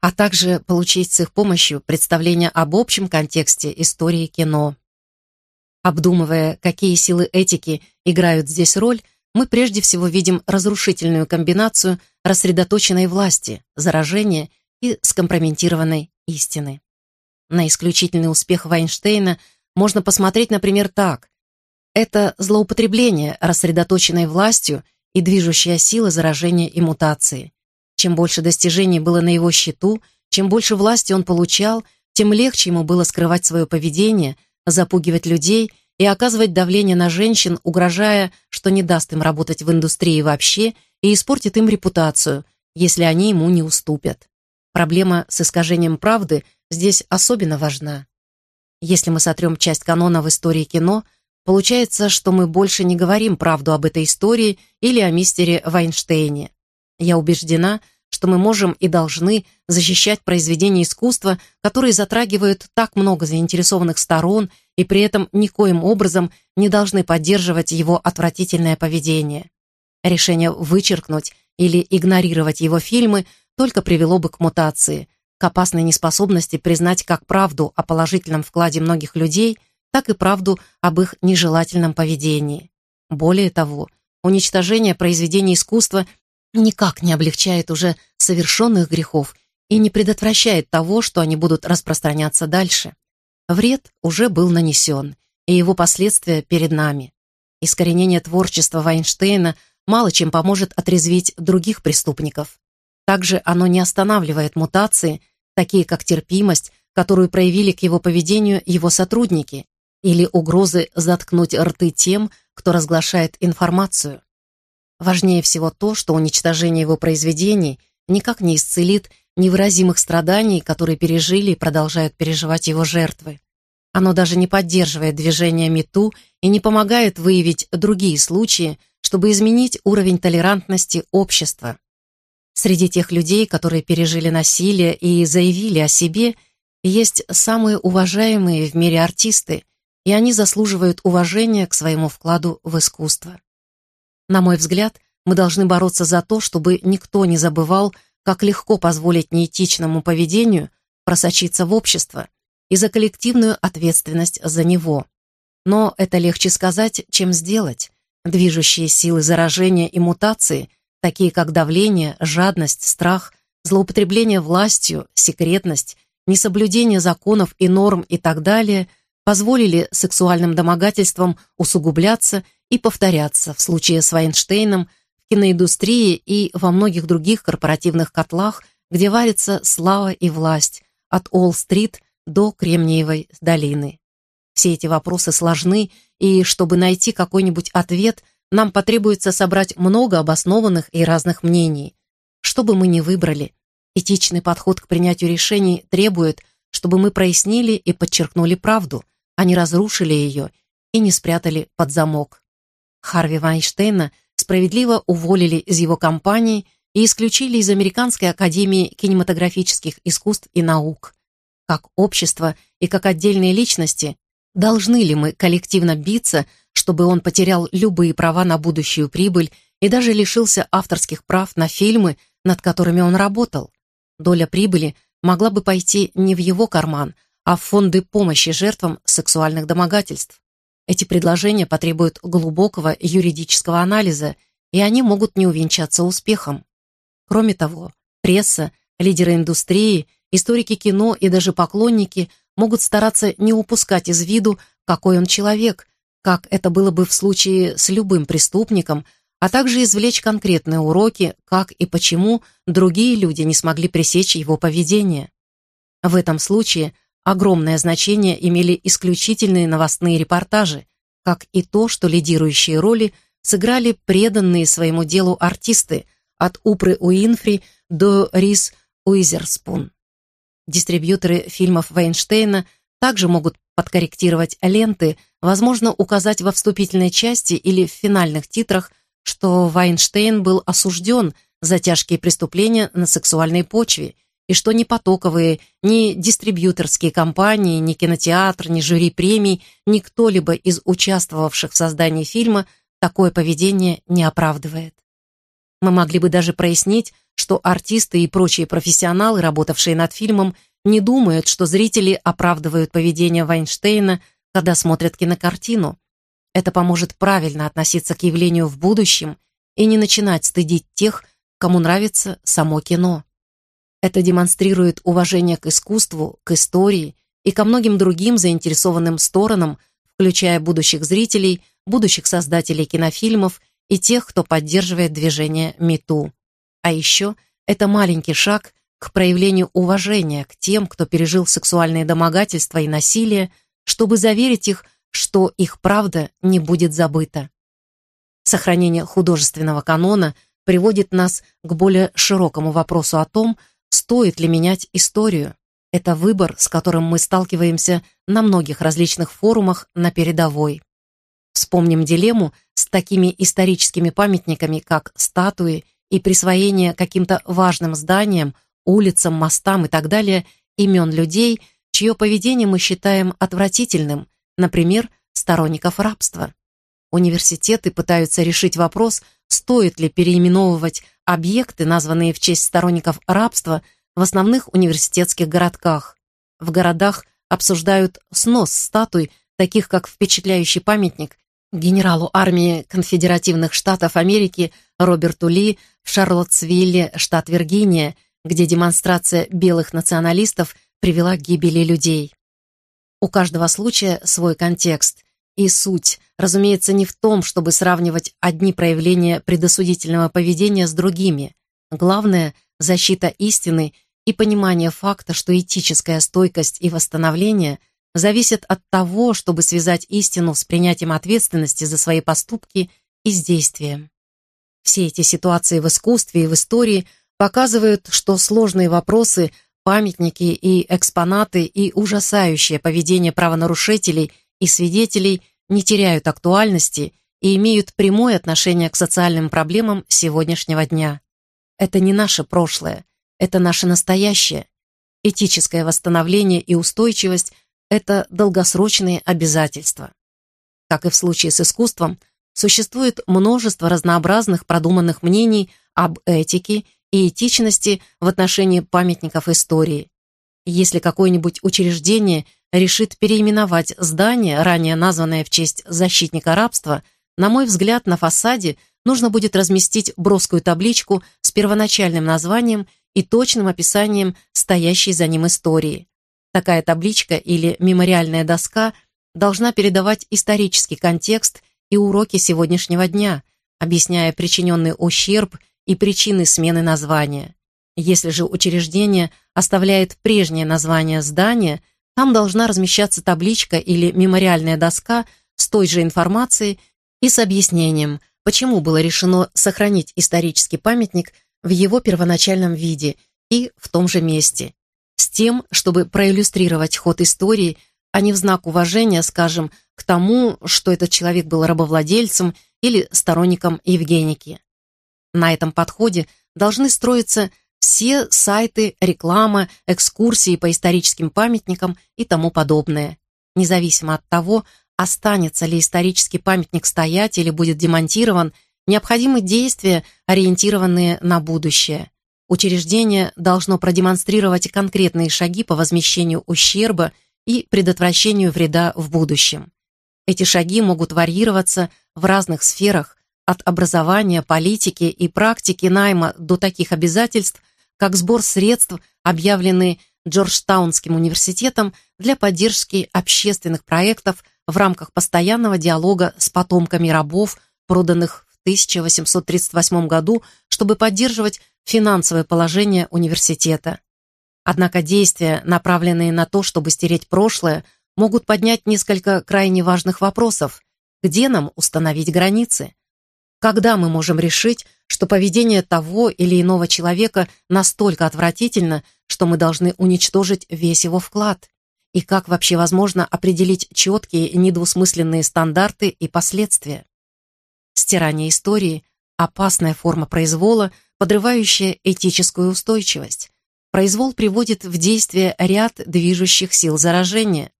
а также получить с их помощью представление об общем контексте истории кино. Обдумывая, какие силы этики играют здесь роль, мы прежде всего видим разрушительную комбинацию рассредоточенной власти, заражения и скомпрометированной истины. На исключительный успех Вайнштейна можно посмотреть, например, так. Это злоупотребление рассредоточенной властью – и движущая сила заражения и мутации. Чем больше достижений было на его счету, чем больше власти он получал, тем легче ему было скрывать свое поведение, запугивать людей и оказывать давление на женщин, угрожая, что не даст им работать в индустрии вообще и испортит им репутацию, если они ему не уступят. Проблема с искажением правды здесь особенно важна. Если мы сотрем часть канона в истории кино – Получается, что мы больше не говорим правду об этой истории или о мистере Вайнштейне. Я убеждена, что мы можем и должны защищать произведения искусства, которые затрагивают так много заинтересованных сторон и при этом никоим образом не должны поддерживать его отвратительное поведение. Решение вычеркнуть или игнорировать его фильмы только привело бы к мутации, к опасной неспособности признать как правду о положительном вкладе многих людей – так и правду об их нежелательном поведении. Более того, уничтожение произведений искусства никак не облегчает уже совершенных грехов и не предотвращает того, что они будут распространяться дальше. Вред уже был нанесен, и его последствия перед нами. Искоренение творчества Вайнштейна мало чем поможет отрезвить других преступников. Также оно не останавливает мутации, такие как терпимость, которую проявили к его поведению его сотрудники, или угрозы заткнуть рты тем, кто разглашает информацию. Важнее всего то, что уничтожение его произведений никак не исцелит невыразимых страданий, которые пережили и продолжают переживать его жертвы. Оно даже не поддерживает движение МИТУ и не помогает выявить другие случаи, чтобы изменить уровень толерантности общества. Среди тех людей, которые пережили насилие и заявили о себе, есть самые уважаемые в мире артисты – и они заслуживают уважения к своему вкладу в искусство. На мой взгляд, мы должны бороться за то, чтобы никто не забывал, как легко позволить неэтичному поведению просочиться в общество и за коллективную ответственность за него. Но это легче сказать, чем сделать. Движущие силы заражения и мутации, такие как давление, жадность, страх, злоупотребление властью, секретность, несоблюдение законов и норм и так далее – позволили сексуальным домогательствам усугубляться и повторяться в случае с Вайнштейном в киноиндустрии и во многих других корпоративных котлах, где варится слава и власть от Уолл-стрит до Кремниевой долины. Все эти вопросы сложны, и чтобы найти какой-нибудь ответ, нам потребуется собрать много обоснованных и разных мнений. Что бы мы ни выбрали, этичный подход к принятию решений требует, чтобы мы прояснили и подчеркнули правду – они разрушили ее и не спрятали под замок. Харви Вайнштейна справедливо уволили из его компании и исключили из Американской академии кинематографических искусств и наук. Как общество и как отдельные личности, должны ли мы коллективно биться, чтобы он потерял любые права на будущую прибыль и даже лишился авторских прав на фильмы, над которыми он работал? Доля прибыли могла бы пойти не в его карман, а фонды помощи жертвам сексуальных домогательств. Эти предложения потребуют глубокого юридического анализа, и они могут не увенчаться успехом. Кроме того, пресса, лидеры индустрии, историки кино и даже поклонники могут стараться не упускать из виду, какой он человек, как это было бы в случае с любым преступником, а также извлечь конкретные уроки, как и почему другие люди не смогли пресечь его поведение. В этом случае – Огромное значение имели исключительные новостные репортажи, как и то, что лидирующие роли сыграли преданные своему делу артисты от Упры Уинфри до Рис Уизерспун. Дистрибьюторы фильмов Вайнштейна также могут подкорректировать ленты, возможно, указать во вступительной части или в финальных титрах, что Вайнштейн был осужден за тяжкие преступления на сексуальной почве – и что ни потоковые, ни дистрибьюторские компании, ни кинотеатр, ни жюри премий, ни кто-либо из участвовавших в создании фильма такое поведение не оправдывает. Мы могли бы даже прояснить, что артисты и прочие профессионалы, работавшие над фильмом, не думают, что зрители оправдывают поведение Вайнштейна, когда смотрят кинокартину. Это поможет правильно относиться к явлению в будущем и не начинать стыдить тех, кому нравится само кино. Это демонстрирует уважение к искусству, к истории и ко многим другим заинтересованным сторонам, включая будущих зрителей, будущих создателей кинофильмов и тех, кто поддерживает движение МИТУ. А еще это маленький шаг к проявлению уважения к тем, кто пережил сексуальные домогательства и насилие, чтобы заверить их, что их правда не будет забыта. Сохранение художественного канона приводит нас к более широкому вопросу о том, Стоит ли менять историю? Это выбор, с которым мы сталкиваемся на многих различных форумах на передовой. Вспомним дилемму с такими историческими памятниками, как статуи и присвоение каким-то важным зданиям, улицам, мостам и так далее имен людей, чье поведение мы считаем отвратительным, например, сторонников рабства. Университеты пытаются решить вопрос, стоит ли переименовывать объекты, названные в честь сторонников рабства, в основных университетских городках. В городах обсуждают снос статуй, таких как впечатляющий памятник генералу армии конфедеративных штатов Америки Роберту Ли в Шарлоттсвилле, штат Виргиния, где демонстрация белых националистов привела к гибели людей. У каждого случая свой контекст и суть, разумеется, не в том, чтобы сравнивать одни проявления предосудительного поведения с другими. Главное – защита истины и понимание факта, что этическая стойкость и восстановление зависят от того, чтобы связать истину с принятием ответственности за свои поступки и с действием. Все эти ситуации в искусстве и в истории показывают, что сложные вопросы, памятники и экспонаты и ужасающее поведение правонарушителей – и свидетелей не теряют актуальности и имеют прямое отношение к социальным проблемам сегодняшнего дня. Это не наше прошлое, это наше настоящее. Этическое восстановление и устойчивость – это долгосрочные обязательства. Как и в случае с искусством, существует множество разнообразных продуманных мнений об этике и этичности в отношении памятников истории. Если какое-нибудь учреждение решит переименовать здание, ранее названное в честь защитника рабства, на мой взгляд, на фасаде нужно будет разместить броскую табличку с первоначальным названием и точным описанием стоящей за ним истории. Такая табличка или мемориальная доска должна передавать исторический контекст и уроки сегодняшнего дня, объясняя причиненный ущерб и причины смены названия. Если же учреждение оставляет прежнее название здания – там должна размещаться табличка или мемориальная доска с той же информацией и с объяснением, почему было решено сохранить исторический памятник в его первоначальном виде и в том же месте, с тем, чтобы проиллюстрировать ход истории, а не в знак уважения, скажем, к тому, что этот человек был рабовладельцем или сторонником Евгеники. На этом подходе должны строиться все сайты, реклама, экскурсии по историческим памятникам и тому подобное. Независимо от того, останется ли исторический памятник стоять или будет демонтирован, необходимы действия, ориентированные на будущее. Учреждение должно продемонстрировать конкретные шаги по возмещению ущерба и предотвращению вреда в будущем. Эти шаги могут варьироваться в разных сферах, от образования, политики и практики найма до таких обязательств, как сбор средств, объявленный Джорджтаунским университетом для поддержки общественных проектов в рамках постоянного диалога с потомками рабов, проданных в 1838 году, чтобы поддерживать финансовое положение университета. Однако действия, направленные на то, чтобы стереть прошлое, могут поднять несколько крайне важных вопросов. Где нам установить границы? Когда мы можем решить, что поведение того или иного человека настолько отвратительно, что мы должны уничтожить весь его вклад? И как вообще возможно определить четкие недвусмысленные стандарты и последствия? Стирание истории – опасная форма произвола, подрывающая этическую устойчивость. Произвол приводит в действие ряд движущих сил заражения.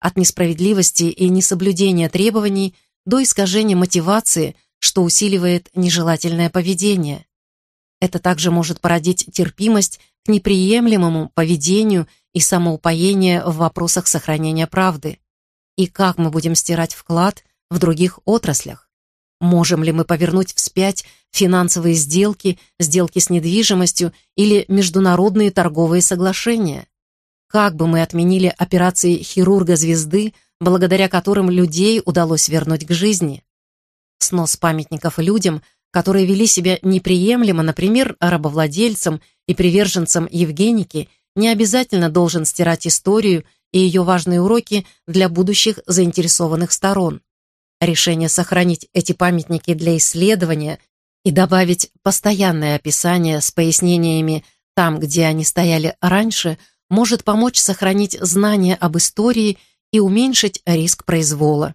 От несправедливости и несоблюдения требований до искажения мотивации – что усиливает нежелательное поведение. Это также может породить терпимость к неприемлемому поведению и самоупоение в вопросах сохранения правды. И как мы будем стирать вклад в других отраслях? Можем ли мы повернуть вспять финансовые сделки, сделки с недвижимостью или международные торговые соглашения? Как бы мы отменили операции хирурга-звезды, благодаря которым людей удалось вернуть к жизни? снос памятников людям, которые вели себя неприемлемо, например, рабовладельцам и приверженцам Евгеники, не обязательно должен стирать историю и ее важные уроки для будущих заинтересованных сторон. Решение сохранить эти памятники для исследования и добавить постоянное описание с пояснениями там, где они стояли раньше, может помочь сохранить знания об истории и уменьшить риск произвола.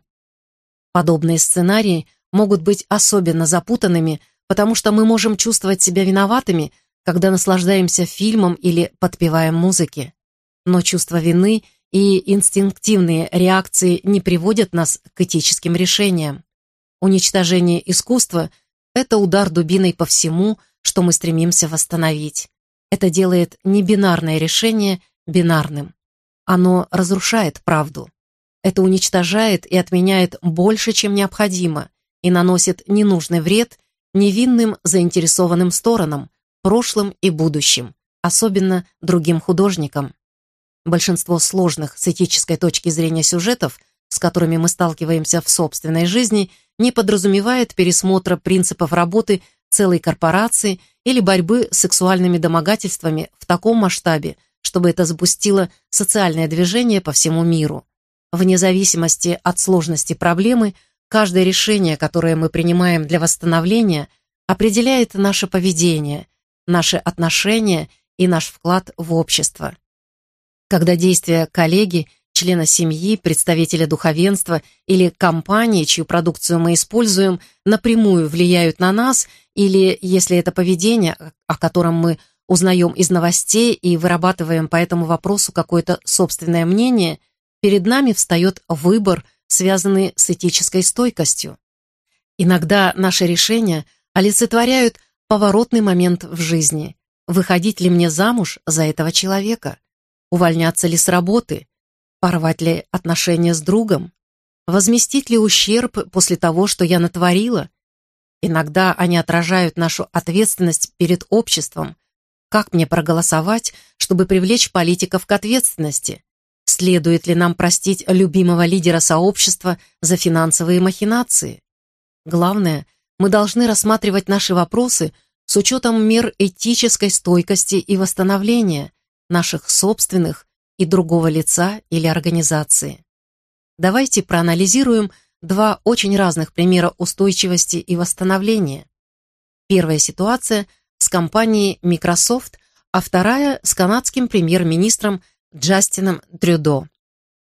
Подобные сценарии – могут быть особенно запутанными, потому что мы можем чувствовать себя виноватыми, когда наслаждаемся фильмом или подпеваем музыке. Но чувство вины и инстинктивные реакции не приводят нас к этическим решениям. Уничтожение искусства – это удар дубиной по всему, что мы стремимся восстановить. Это делает небинарное решение бинарным. Оно разрушает правду. Это уничтожает и отменяет больше, чем необходимо, и наносит ненужный вред невинным заинтересованным сторонам, прошлым и будущим, особенно другим художникам. Большинство сложных с этической точки зрения сюжетов, с которыми мы сталкиваемся в собственной жизни, не подразумевает пересмотра принципов работы целой корпорации или борьбы с сексуальными домогательствами в таком масштабе, чтобы это запустило социальное движение по всему миру. Вне зависимости от сложности проблемы – Каждое решение, которое мы принимаем для восстановления, определяет наше поведение, наши отношения и наш вклад в общество. Когда действия коллеги, члена семьи, представителя духовенства или компании, чью продукцию мы используем, напрямую влияют на нас, или если это поведение, о котором мы узнаем из новостей и вырабатываем по этому вопросу какое-то собственное мнение, перед нами встает выбор – связаны с этической стойкостью. Иногда наши решения олицетворяют поворотный момент в жизни. Выходить ли мне замуж за этого человека? Увольняться ли с работы? Порвать ли отношения с другом? Возместить ли ущерб после того, что я натворила? Иногда они отражают нашу ответственность перед обществом. Как мне проголосовать, чтобы привлечь политиков к ответственности? Следует ли нам простить любимого лидера сообщества за финансовые махинации? Главное, мы должны рассматривать наши вопросы с учетом мер этической стойкости и восстановления, наших собственных и другого лица или организации. Давайте проанализируем два очень разных примера устойчивости и восстановления. Первая ситуация с компанией Microsoft, а вторая с канадским премьер-министром Джастином Трюдо.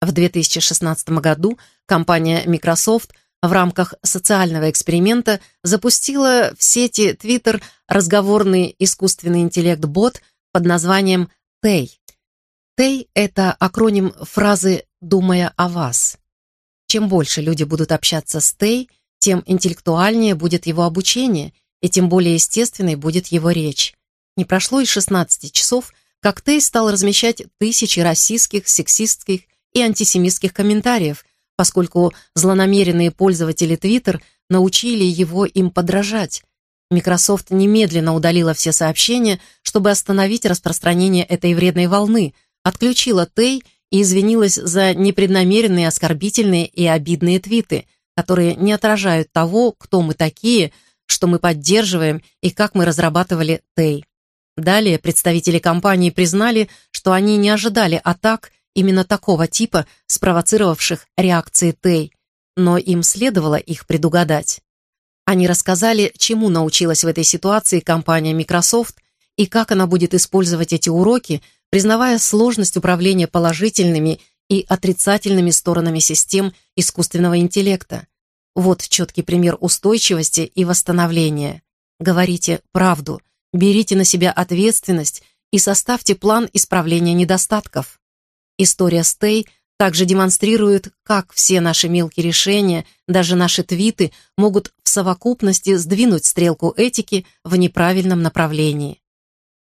В 2016 году компания Microsoft в рамках социального эксперимента запустила в сети Twitter разговорный искусственный интеллект-бот под названием Tay. Tay — это акроним фразы «думая о вас». Чем больше люди будут общаться с Tay, тем интеллектуальнее будет его обучение, и тем более естественной будет его речь. Не прошло и 16 часов, Коктейль стал размещать тысячи российских, сексистских и антисемитских комментариев, поскольку злонамеренные пользователи Twitter научили его им подражать. Microsoft немедленно удалила все сообщения, чтобы остановить распространение этой вредной волны, отключила Тей и извинилась за непреднамеренные оскорбительные и обидные твиты, которые не отражают того, кто мы такие, что мы поддерживаем и как мы разрабатывали Тей. Далее представители компании признали, что они не ожидали атак именно такого типа, спровоцировавших реакции Тей, но им следовало их предугадать. Они рассказали, чему научилась в этой ситуации компания Microsoft и как она будет использовать эти уроки, признавая сложность управления положительными и отрицательными сторонами систем искусственного интеллекта. Вот четкий пример устойчивости и восстановления. Говорите правду – Берите на себя ответственность и составьте план исправления недостатков. История Стей также демонстрирует, как все наши мелкие решения, даже наши твиты, могут в совокупности сдвинуть стрелку этики в неправильном направлении.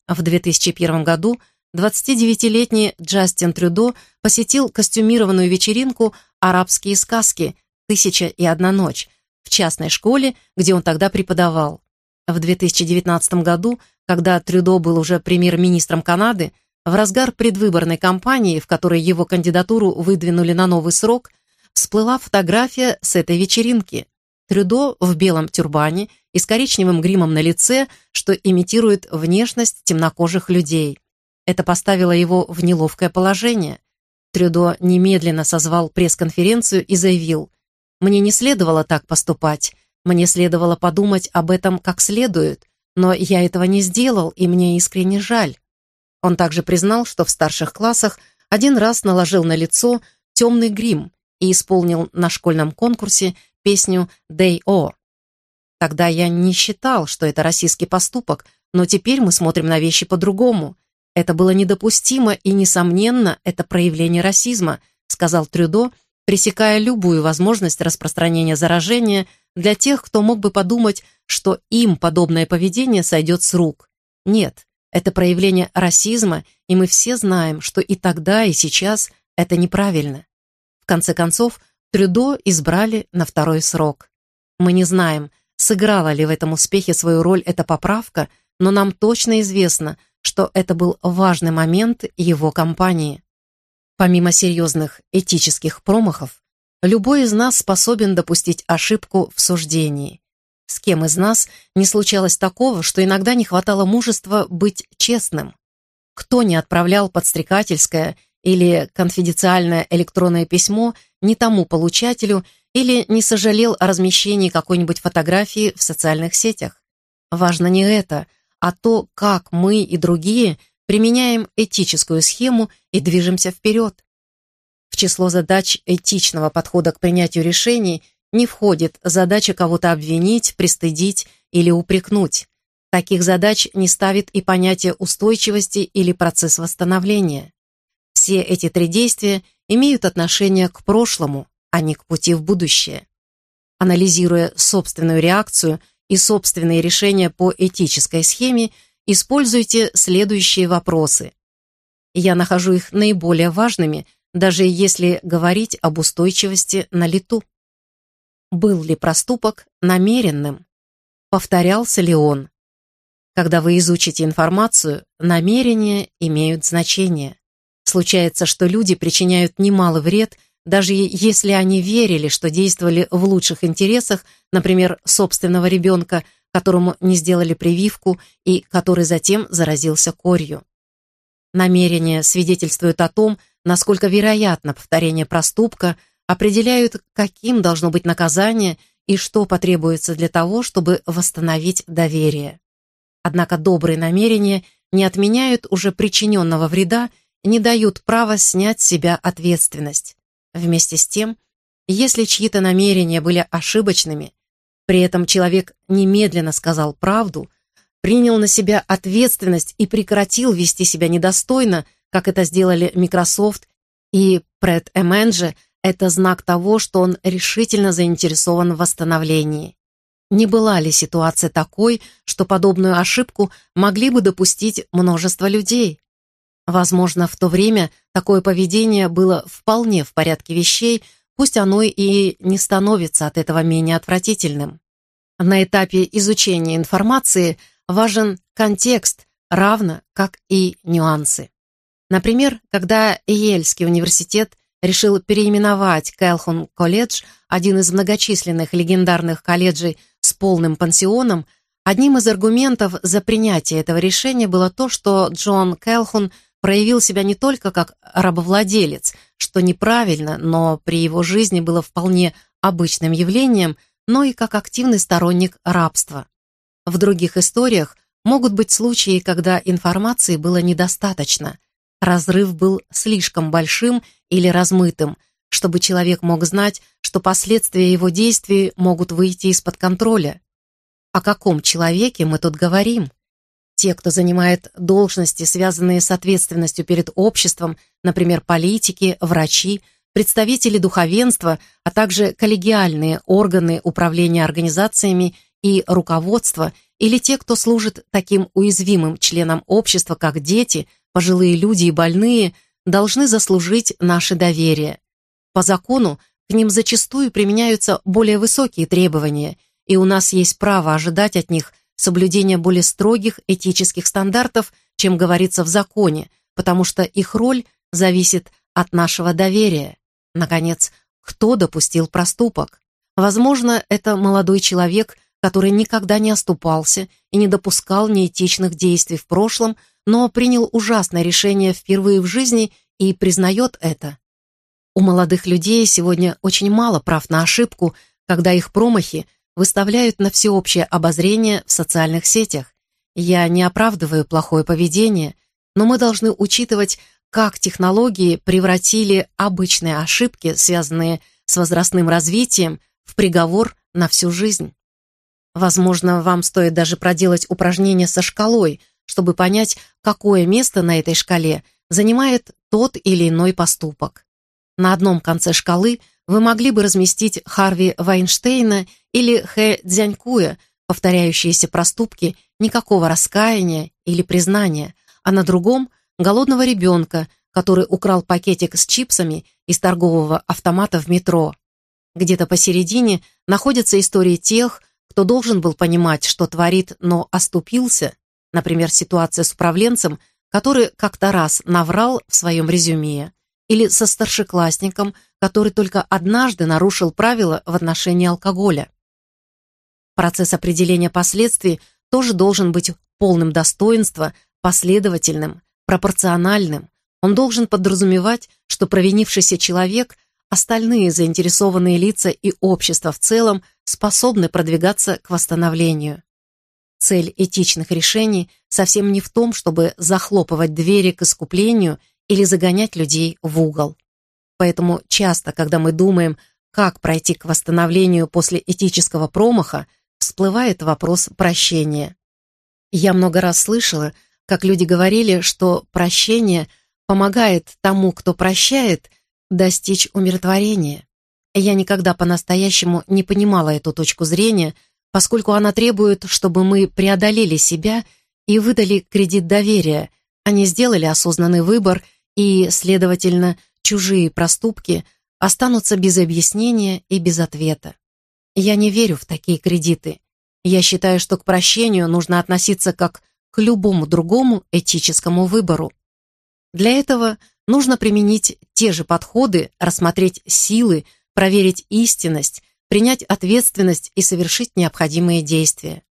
В 2001 году 29-летний Джастин Трюдо посетил костюмированную вечеринку «Арабские сказки. Тысяча и одна ночь» в частной школе, где он тогда преподавал. В 2019 году, когда Трюдо был уже премьер-министром Канады, в разгар предвыборной кампании, в которой его кандидатуру выдвинули на новый срок, всплыла фотография с этой вечеринки. Трюдо в белом тюрбане и с коричневым гримом на лице, что имитирует внешность темнокожих людей. Это поставило его в неловкое положение. Трюдо немедленно созвал пресс-конференцию и заявил, «Мне не следовало так поступать. Мне следовало подумать об этом как следует, но я этого не сделал, и мне искренне жаль. Он также признал, что в старших классах один раз наложил на лицо темный грим и исполнил на школьном конкурсе песню «Day O". Тогда я не считал, что это российский поступок, но теперь мы смотрим на вещи по-другому. Это было недопустимо, и, несомненно, это проявление расизма, сказал Трюдо, пресекая любую возможность распространения заражения – для тех, кто мог бы подумать, что им подобное поведение сойдет с рук. Нет, это проявление расизма, и мы все знаем, что и тогда, и сейчас это неправильно. В конце концов, Трюдо избрали на второй срок. Мы не знаем, сыграла ли в этом успехе свою роль эта поправка, но нам точно известно, что это был важный момент его кампании. Помимо серьезных этических промахов, Любой из нас способен допустить ошибку в суждении. С кем из нас не случалось такого, что иногда не хватало мужества быть честным? Кто не отправлял подстрекательское или конфиденциальное электронное письмо не тому получателю или не сожалел о размещении какой-нибудь фотографии в социальных сетях? Важно не это, а то, как мы и другие применяем этическую схему и движемся вперед. В число задач этичного подхода к принятию решений не входит задача кого-то обвинить, пристыдить или упрекнуть. Таких задач не ставит и понятие устойчивости или процесс восстановления. Все эти три действия имеют отношение к прошлому, а не к пути в будущее. Анализируя собственную реакцию и собственные решения по этической схеме, используйте следующие вопросы. Я нахожу их наиболее важными, даже если говорить об устойчивости на лету. Был ли проступок намеренным? Повторялся ли он? Когда вы изучите информацию, намерения имеют значение. Случается, что люди причиняют немало вред, даже если они верили, что действовали в лучших интересах, например, собственного ребенка, которому не сделали прививку и который затем заразился корью. Намерения свидетельствуют о том, насколько вероятно повторение проступка, определяют, каким должно быть наказание и что потребуется для того, чтобы восстановить доверие. Однако добрые намерения не отменяют уже причиненного вреда, не дают права снять с себя ответственность. Вместе с тем, если чьи-то намерения были ошибочными, при этом человек немедленно сказал правду, принял на себя ответственность и прекратил вести себя недостойно – как это сделали Microsoft и Пред Эмэнджи, это знак того, что он решительно заинтересован в восстановлении. Не была ли ситуация такой, что подобную ошибку могли бы допустить множество людей? Возможно, в то время такое поведение было вполне в порядке вещей, пусть оно и не становится от этого менее отвратительным. На этапе изучения информации важен контекст, равно как и нюансы. Например, когда Йельский университет решил переименовать Кэлхон колледж, один из многочисленных легендарных колледжей с полным пансионом, одним из аргументов за принятие этого решения было то, что Джон Кэлхон проявил себя не только как рабовладелец, что неправильно, но при его жизни было вполне обычным явлением, но и как активный сторонник рабства. В других историях могут быть случаи, когда информации было недостаточно – разрыв был слишком большим или размытым, чтобы человек мог знать, что последствия его действий могут выйти из-под контроля. О каком человеке мы тут говорим? Те, кто занимает должности, связанные с ответственностью перед обществом, например, политики, врачи, представители духовенства, а также коллегиальные органы управления организациями и руководства, или те, кто служит таким уязвимым членам общества, как дети – Пожилые люди и больные должны заслужить наше доверие. По закону к ним зачастую применяются более высокие требования, и у нас есть право ожидать от них соблюдения более строгих этических стандартов, чем говорится в законе, потому что их роль зависит от нашего доверия. Наконец, кто допустил проступок? Возможно, это молодой человек, который никогда не оступался и не допускал неэтичных действий в прошлом, но принял ужасное решение впервые в жизни и признает это. У молодых людей сегодня очень мало прав на ошибку, когда их промахи выставляют на всеобщее обозрение в социальных сетях. Я не оправдываю плохое поведение, но мы должны учитывать, как технологии превратили обычные ошибки, связанные с возрастным развитием, в приговор на всю жизнь. Возможно, вам стоит даже проделать упражнение со шкалой – чтобы понять, какое место на этой шкале занимает тот или иной поступок. На одном конце шкалы вы могли бы разместить Харви Вайнштейна или Хэ Дзянькуя, повторяющиеся проступки, никакого раскаяния или признания, а на другом — голодного ребенка, который украл пакетик с чипсами из торгового автомата в метро. Где-то посередине находятся истории тех, кто должен был понимать, что творит, но оступился, Например, ситуация с управленцем, который как-то раз наврал в своем резюме, или со старшеклассником, который только однажды нарушил правила в отношении алкоголя. Процесс определения последствий тоже должен быть полным достоинства, последовательным, пропорциональным. Он должен подразумевать, что провинившийся человек, остальные заинтересованные лица и общество в целом способны продвигаться к восстановлению. Цель этичных решений совсем не в том, чтобы захлопывать двери к искуплению или загонять людей в угол. Поэтому часто, когда мы думаем, как пройти к восстановлению после этического промаха, всплывает вопрос прощения. Я много раз слышала, как люди говорили, что прощение помогает тому, кто прощает, достичь умиротворения. Я никогда по-настоящему не понимала эту точку зрения – поскольку она требует, чтобы мы преодолели себя и выдали кредит доверия, а не сделали осознанный выбор и, следовательно, чужие проступки останутся без объяснения и без ответа. Я не верю в такие кредиты. Я считаю, что к прощению нужно относиться как к любому другому этическому выбору. Для этого нужно применить те же подходы, рассмотреть силы, проверить истинность, принять ответственность и совершить необходимые действия.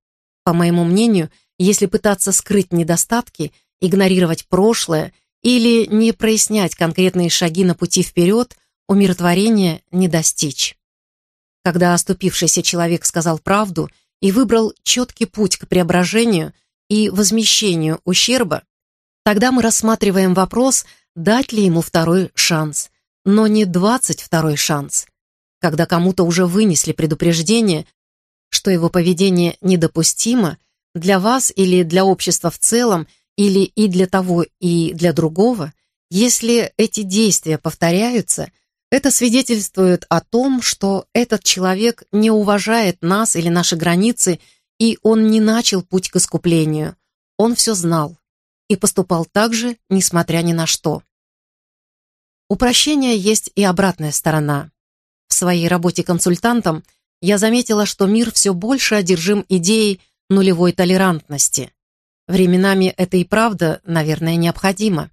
По моему мнению, если пытаться скрыть недостатки, игнорировать прошлое или не прояснять конкретные шаги на пути вперед, умиротворения не достичь. Когда оступившийся человек сказал правду и выбрал четкий путь к преображению и возмещению ущерба, тогда мы рассматриваем вопрос, дать ли ему второй шанс, но не 22 шанс – когда кому-то уже вынесли предупреждение, что его поведение недопустимо для вас или для общества в целом, или и для того, и для другого, если эти действия повторяются, это свидетельствует о том, что этот человек не уважает нас или наши границы, и он не начал путь к искуплению. Он все знал и поступал так же, несмотря ни на что. У прощения есть и обратная сторона. В своей работе консультантом я заметила, что мир все больше одержим идеей нулевой толерантности. Временами это и правда, наверное, необходимо.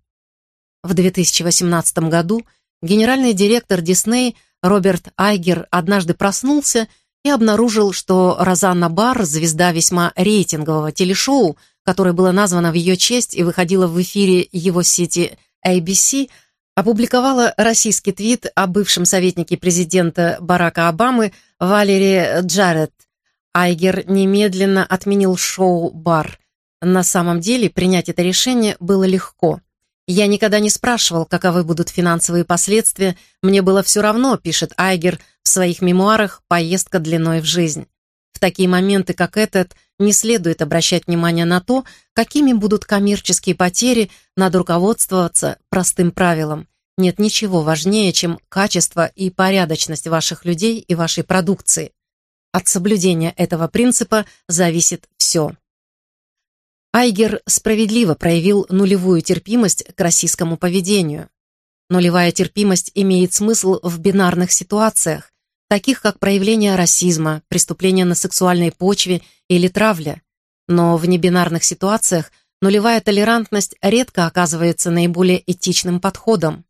В 2018 году генеральный директор Дисней Роберт Айгер однажды проснулся и обнаружил, что Розанна Бар, звезда весьма рейтингового телешоу, которое было названо в ее честь и выходило в эфире его сети ABC, опубликовала российский твит о бывшем советнике президента Барака Обамы Валерии Джаред. Айгер немедленно отменил шоу «Бар». На самом деле принять это решение было легко. «Я никогда не спрашивал, каковы будут финансовые последствия, мне было все равно», пишет Айгер в своих мемуарах «Поездка длиной в жизнь». В такие моменты, как этот – не следует обращать внимание на то, какими будут коммерческие потери, надо руководствоваться простым правилом. Нет ничего важнее, чем качество и порядочность ваших людей и вашей продукции. От соблюдения этого принципа зависит все. Айгер справедливо проявил нулевую терпимость к российскому поведению. Нулевая терпимость имеет смысл в бинарных ситуациях, таких как проявление расизма, преступления на сексуальной почве или травля. Но в небинарных ситуациях нулевая толерантность редко оказывается наиболее этичным подходом.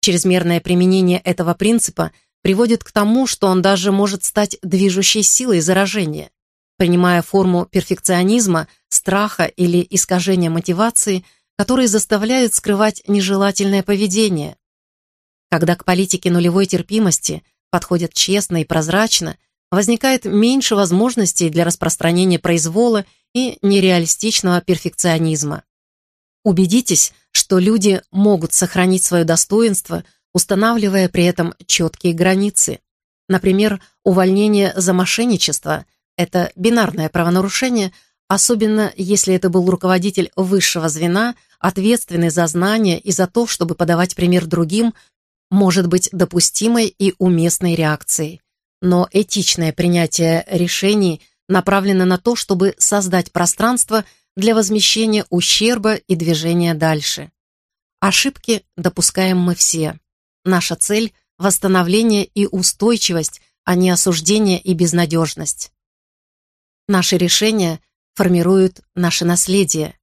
Чрезмерное применение этого принципа приводит к тому, что он даже может стать движущей силой заражения. Принимая форму перфекционизма, страха или искажения мотивации, которые заставляют скрывать нежелательное поведение. Когда к политике нулевой терпимости подходят честно и прозрачно, возникает меньше возможностей для распространения произвола и нереалистичного перфекционизма. Убедитесь, что люди могут сохранить свое достоинство, устанавливая при этом четкие границы. Например, увольнение за мошенничество – это бинарное правонарушение, особенно если это был руководитель высшего звена, ответственный за знания и за то, чтобы подавать пример другим, может быть допустимой и уместной реакцией, но этичное принятие решений направлено на то, чтобы создать пространство для возмещения ущерба и движения дальше. Ошибки допускаем мы все. Наша цель – восстановление и устойчивость, а не осуждение и безнадежность. Наши решения формируют наше наследие.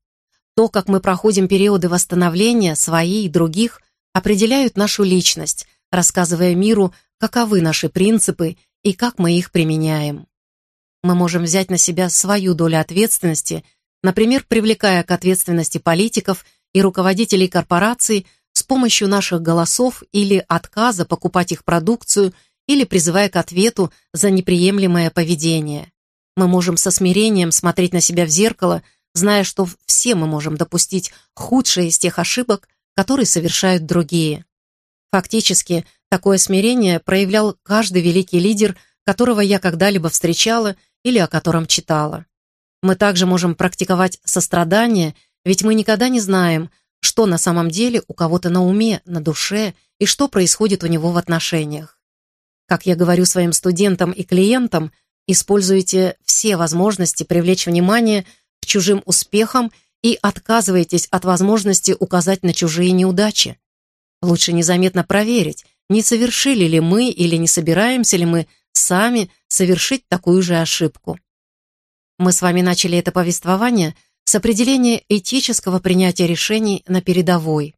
То, как мы проходим периоды восстановления, свои и других, определяют нашу личность, рассказывая миру, каковы наши принципы и как мы их применяем. Мы можем взять на себя свою долю ответственности, например, привлекая к ответственности политиков и руководителей корпораций с помощью наших голосов или отказа покупать их продукцию или призывая к ответу за неприемлемое поведение. Мы можем со смирением смотреть на себя в зеркало, зная, что все мы можем допустить худшие из тех ошибок, который совершают другие. Фактически, такое смирение проявлял каждый великий лидер, которого я когда-либо встречала или о котором читала. Мы также можем практиковать сострадание, ведь мы никогда не знаем, что на самом деле у кого-то на уме, на душе и что происходит у него в отношениях. Как я говорю своим студентам и клиентам, используйте все возможности привлечь внимание к чужим успехам и отказываетесь от возможности указать на чужие неудачи. Лучше незаметно проверить, не совершили ли мы или не собираемся ли мы сами совершить такую же ошибку. Мы с вами начали это повествование с определения этического принятия решений на передовой.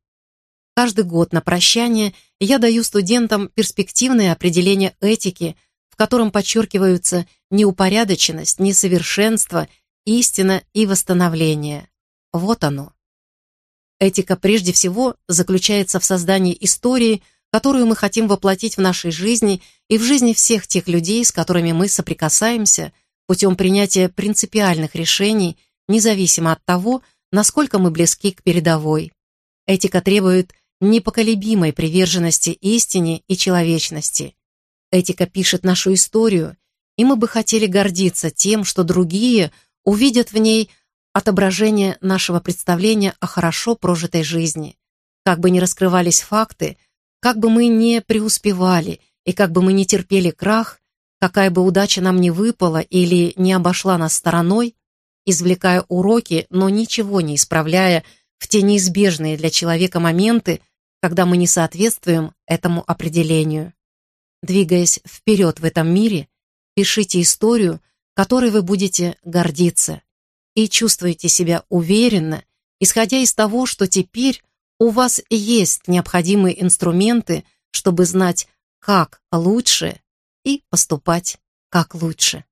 Каждый год на прощание я даю студентам перспективное определение этики, в котором подчеркиваются неупорядоченность, несовершенство, истина и восстановление. Вот оно. Этика прежде всего заключается в создании истории, которую мы хотим воплотить в нашей жизни и в жизни всех тех людей, с которыми мы соприкасаемся, путем принятия принципиальных решений, независимо от того, насколько мы близки к передовой. Этика требует непоколебимой приверженности истине и человечности. Этика пишет нашу историю, и мы бы хотели гордиться тем, что другие увидят в ней отображение нашего представления о хорошо прожитой жизни. Как бы ни раскрывались факты, как бы мы не преуспевали и как бы мы не терпели крах, какая бы удача нам не выпала или не обошла нас стороной, извлекая уроки, но ничего не исправляя в те неизбежные для человека моменты, когда мы не соответствуем этому определению. Двигаясь вперед в этом мире, пишите историю, которой вы будете гордиться, и чувствуете себя уверенно, исходя из того, что теперь у вас есть необходимые инструменты, чтобы знать, как лучше и поступать как лучше.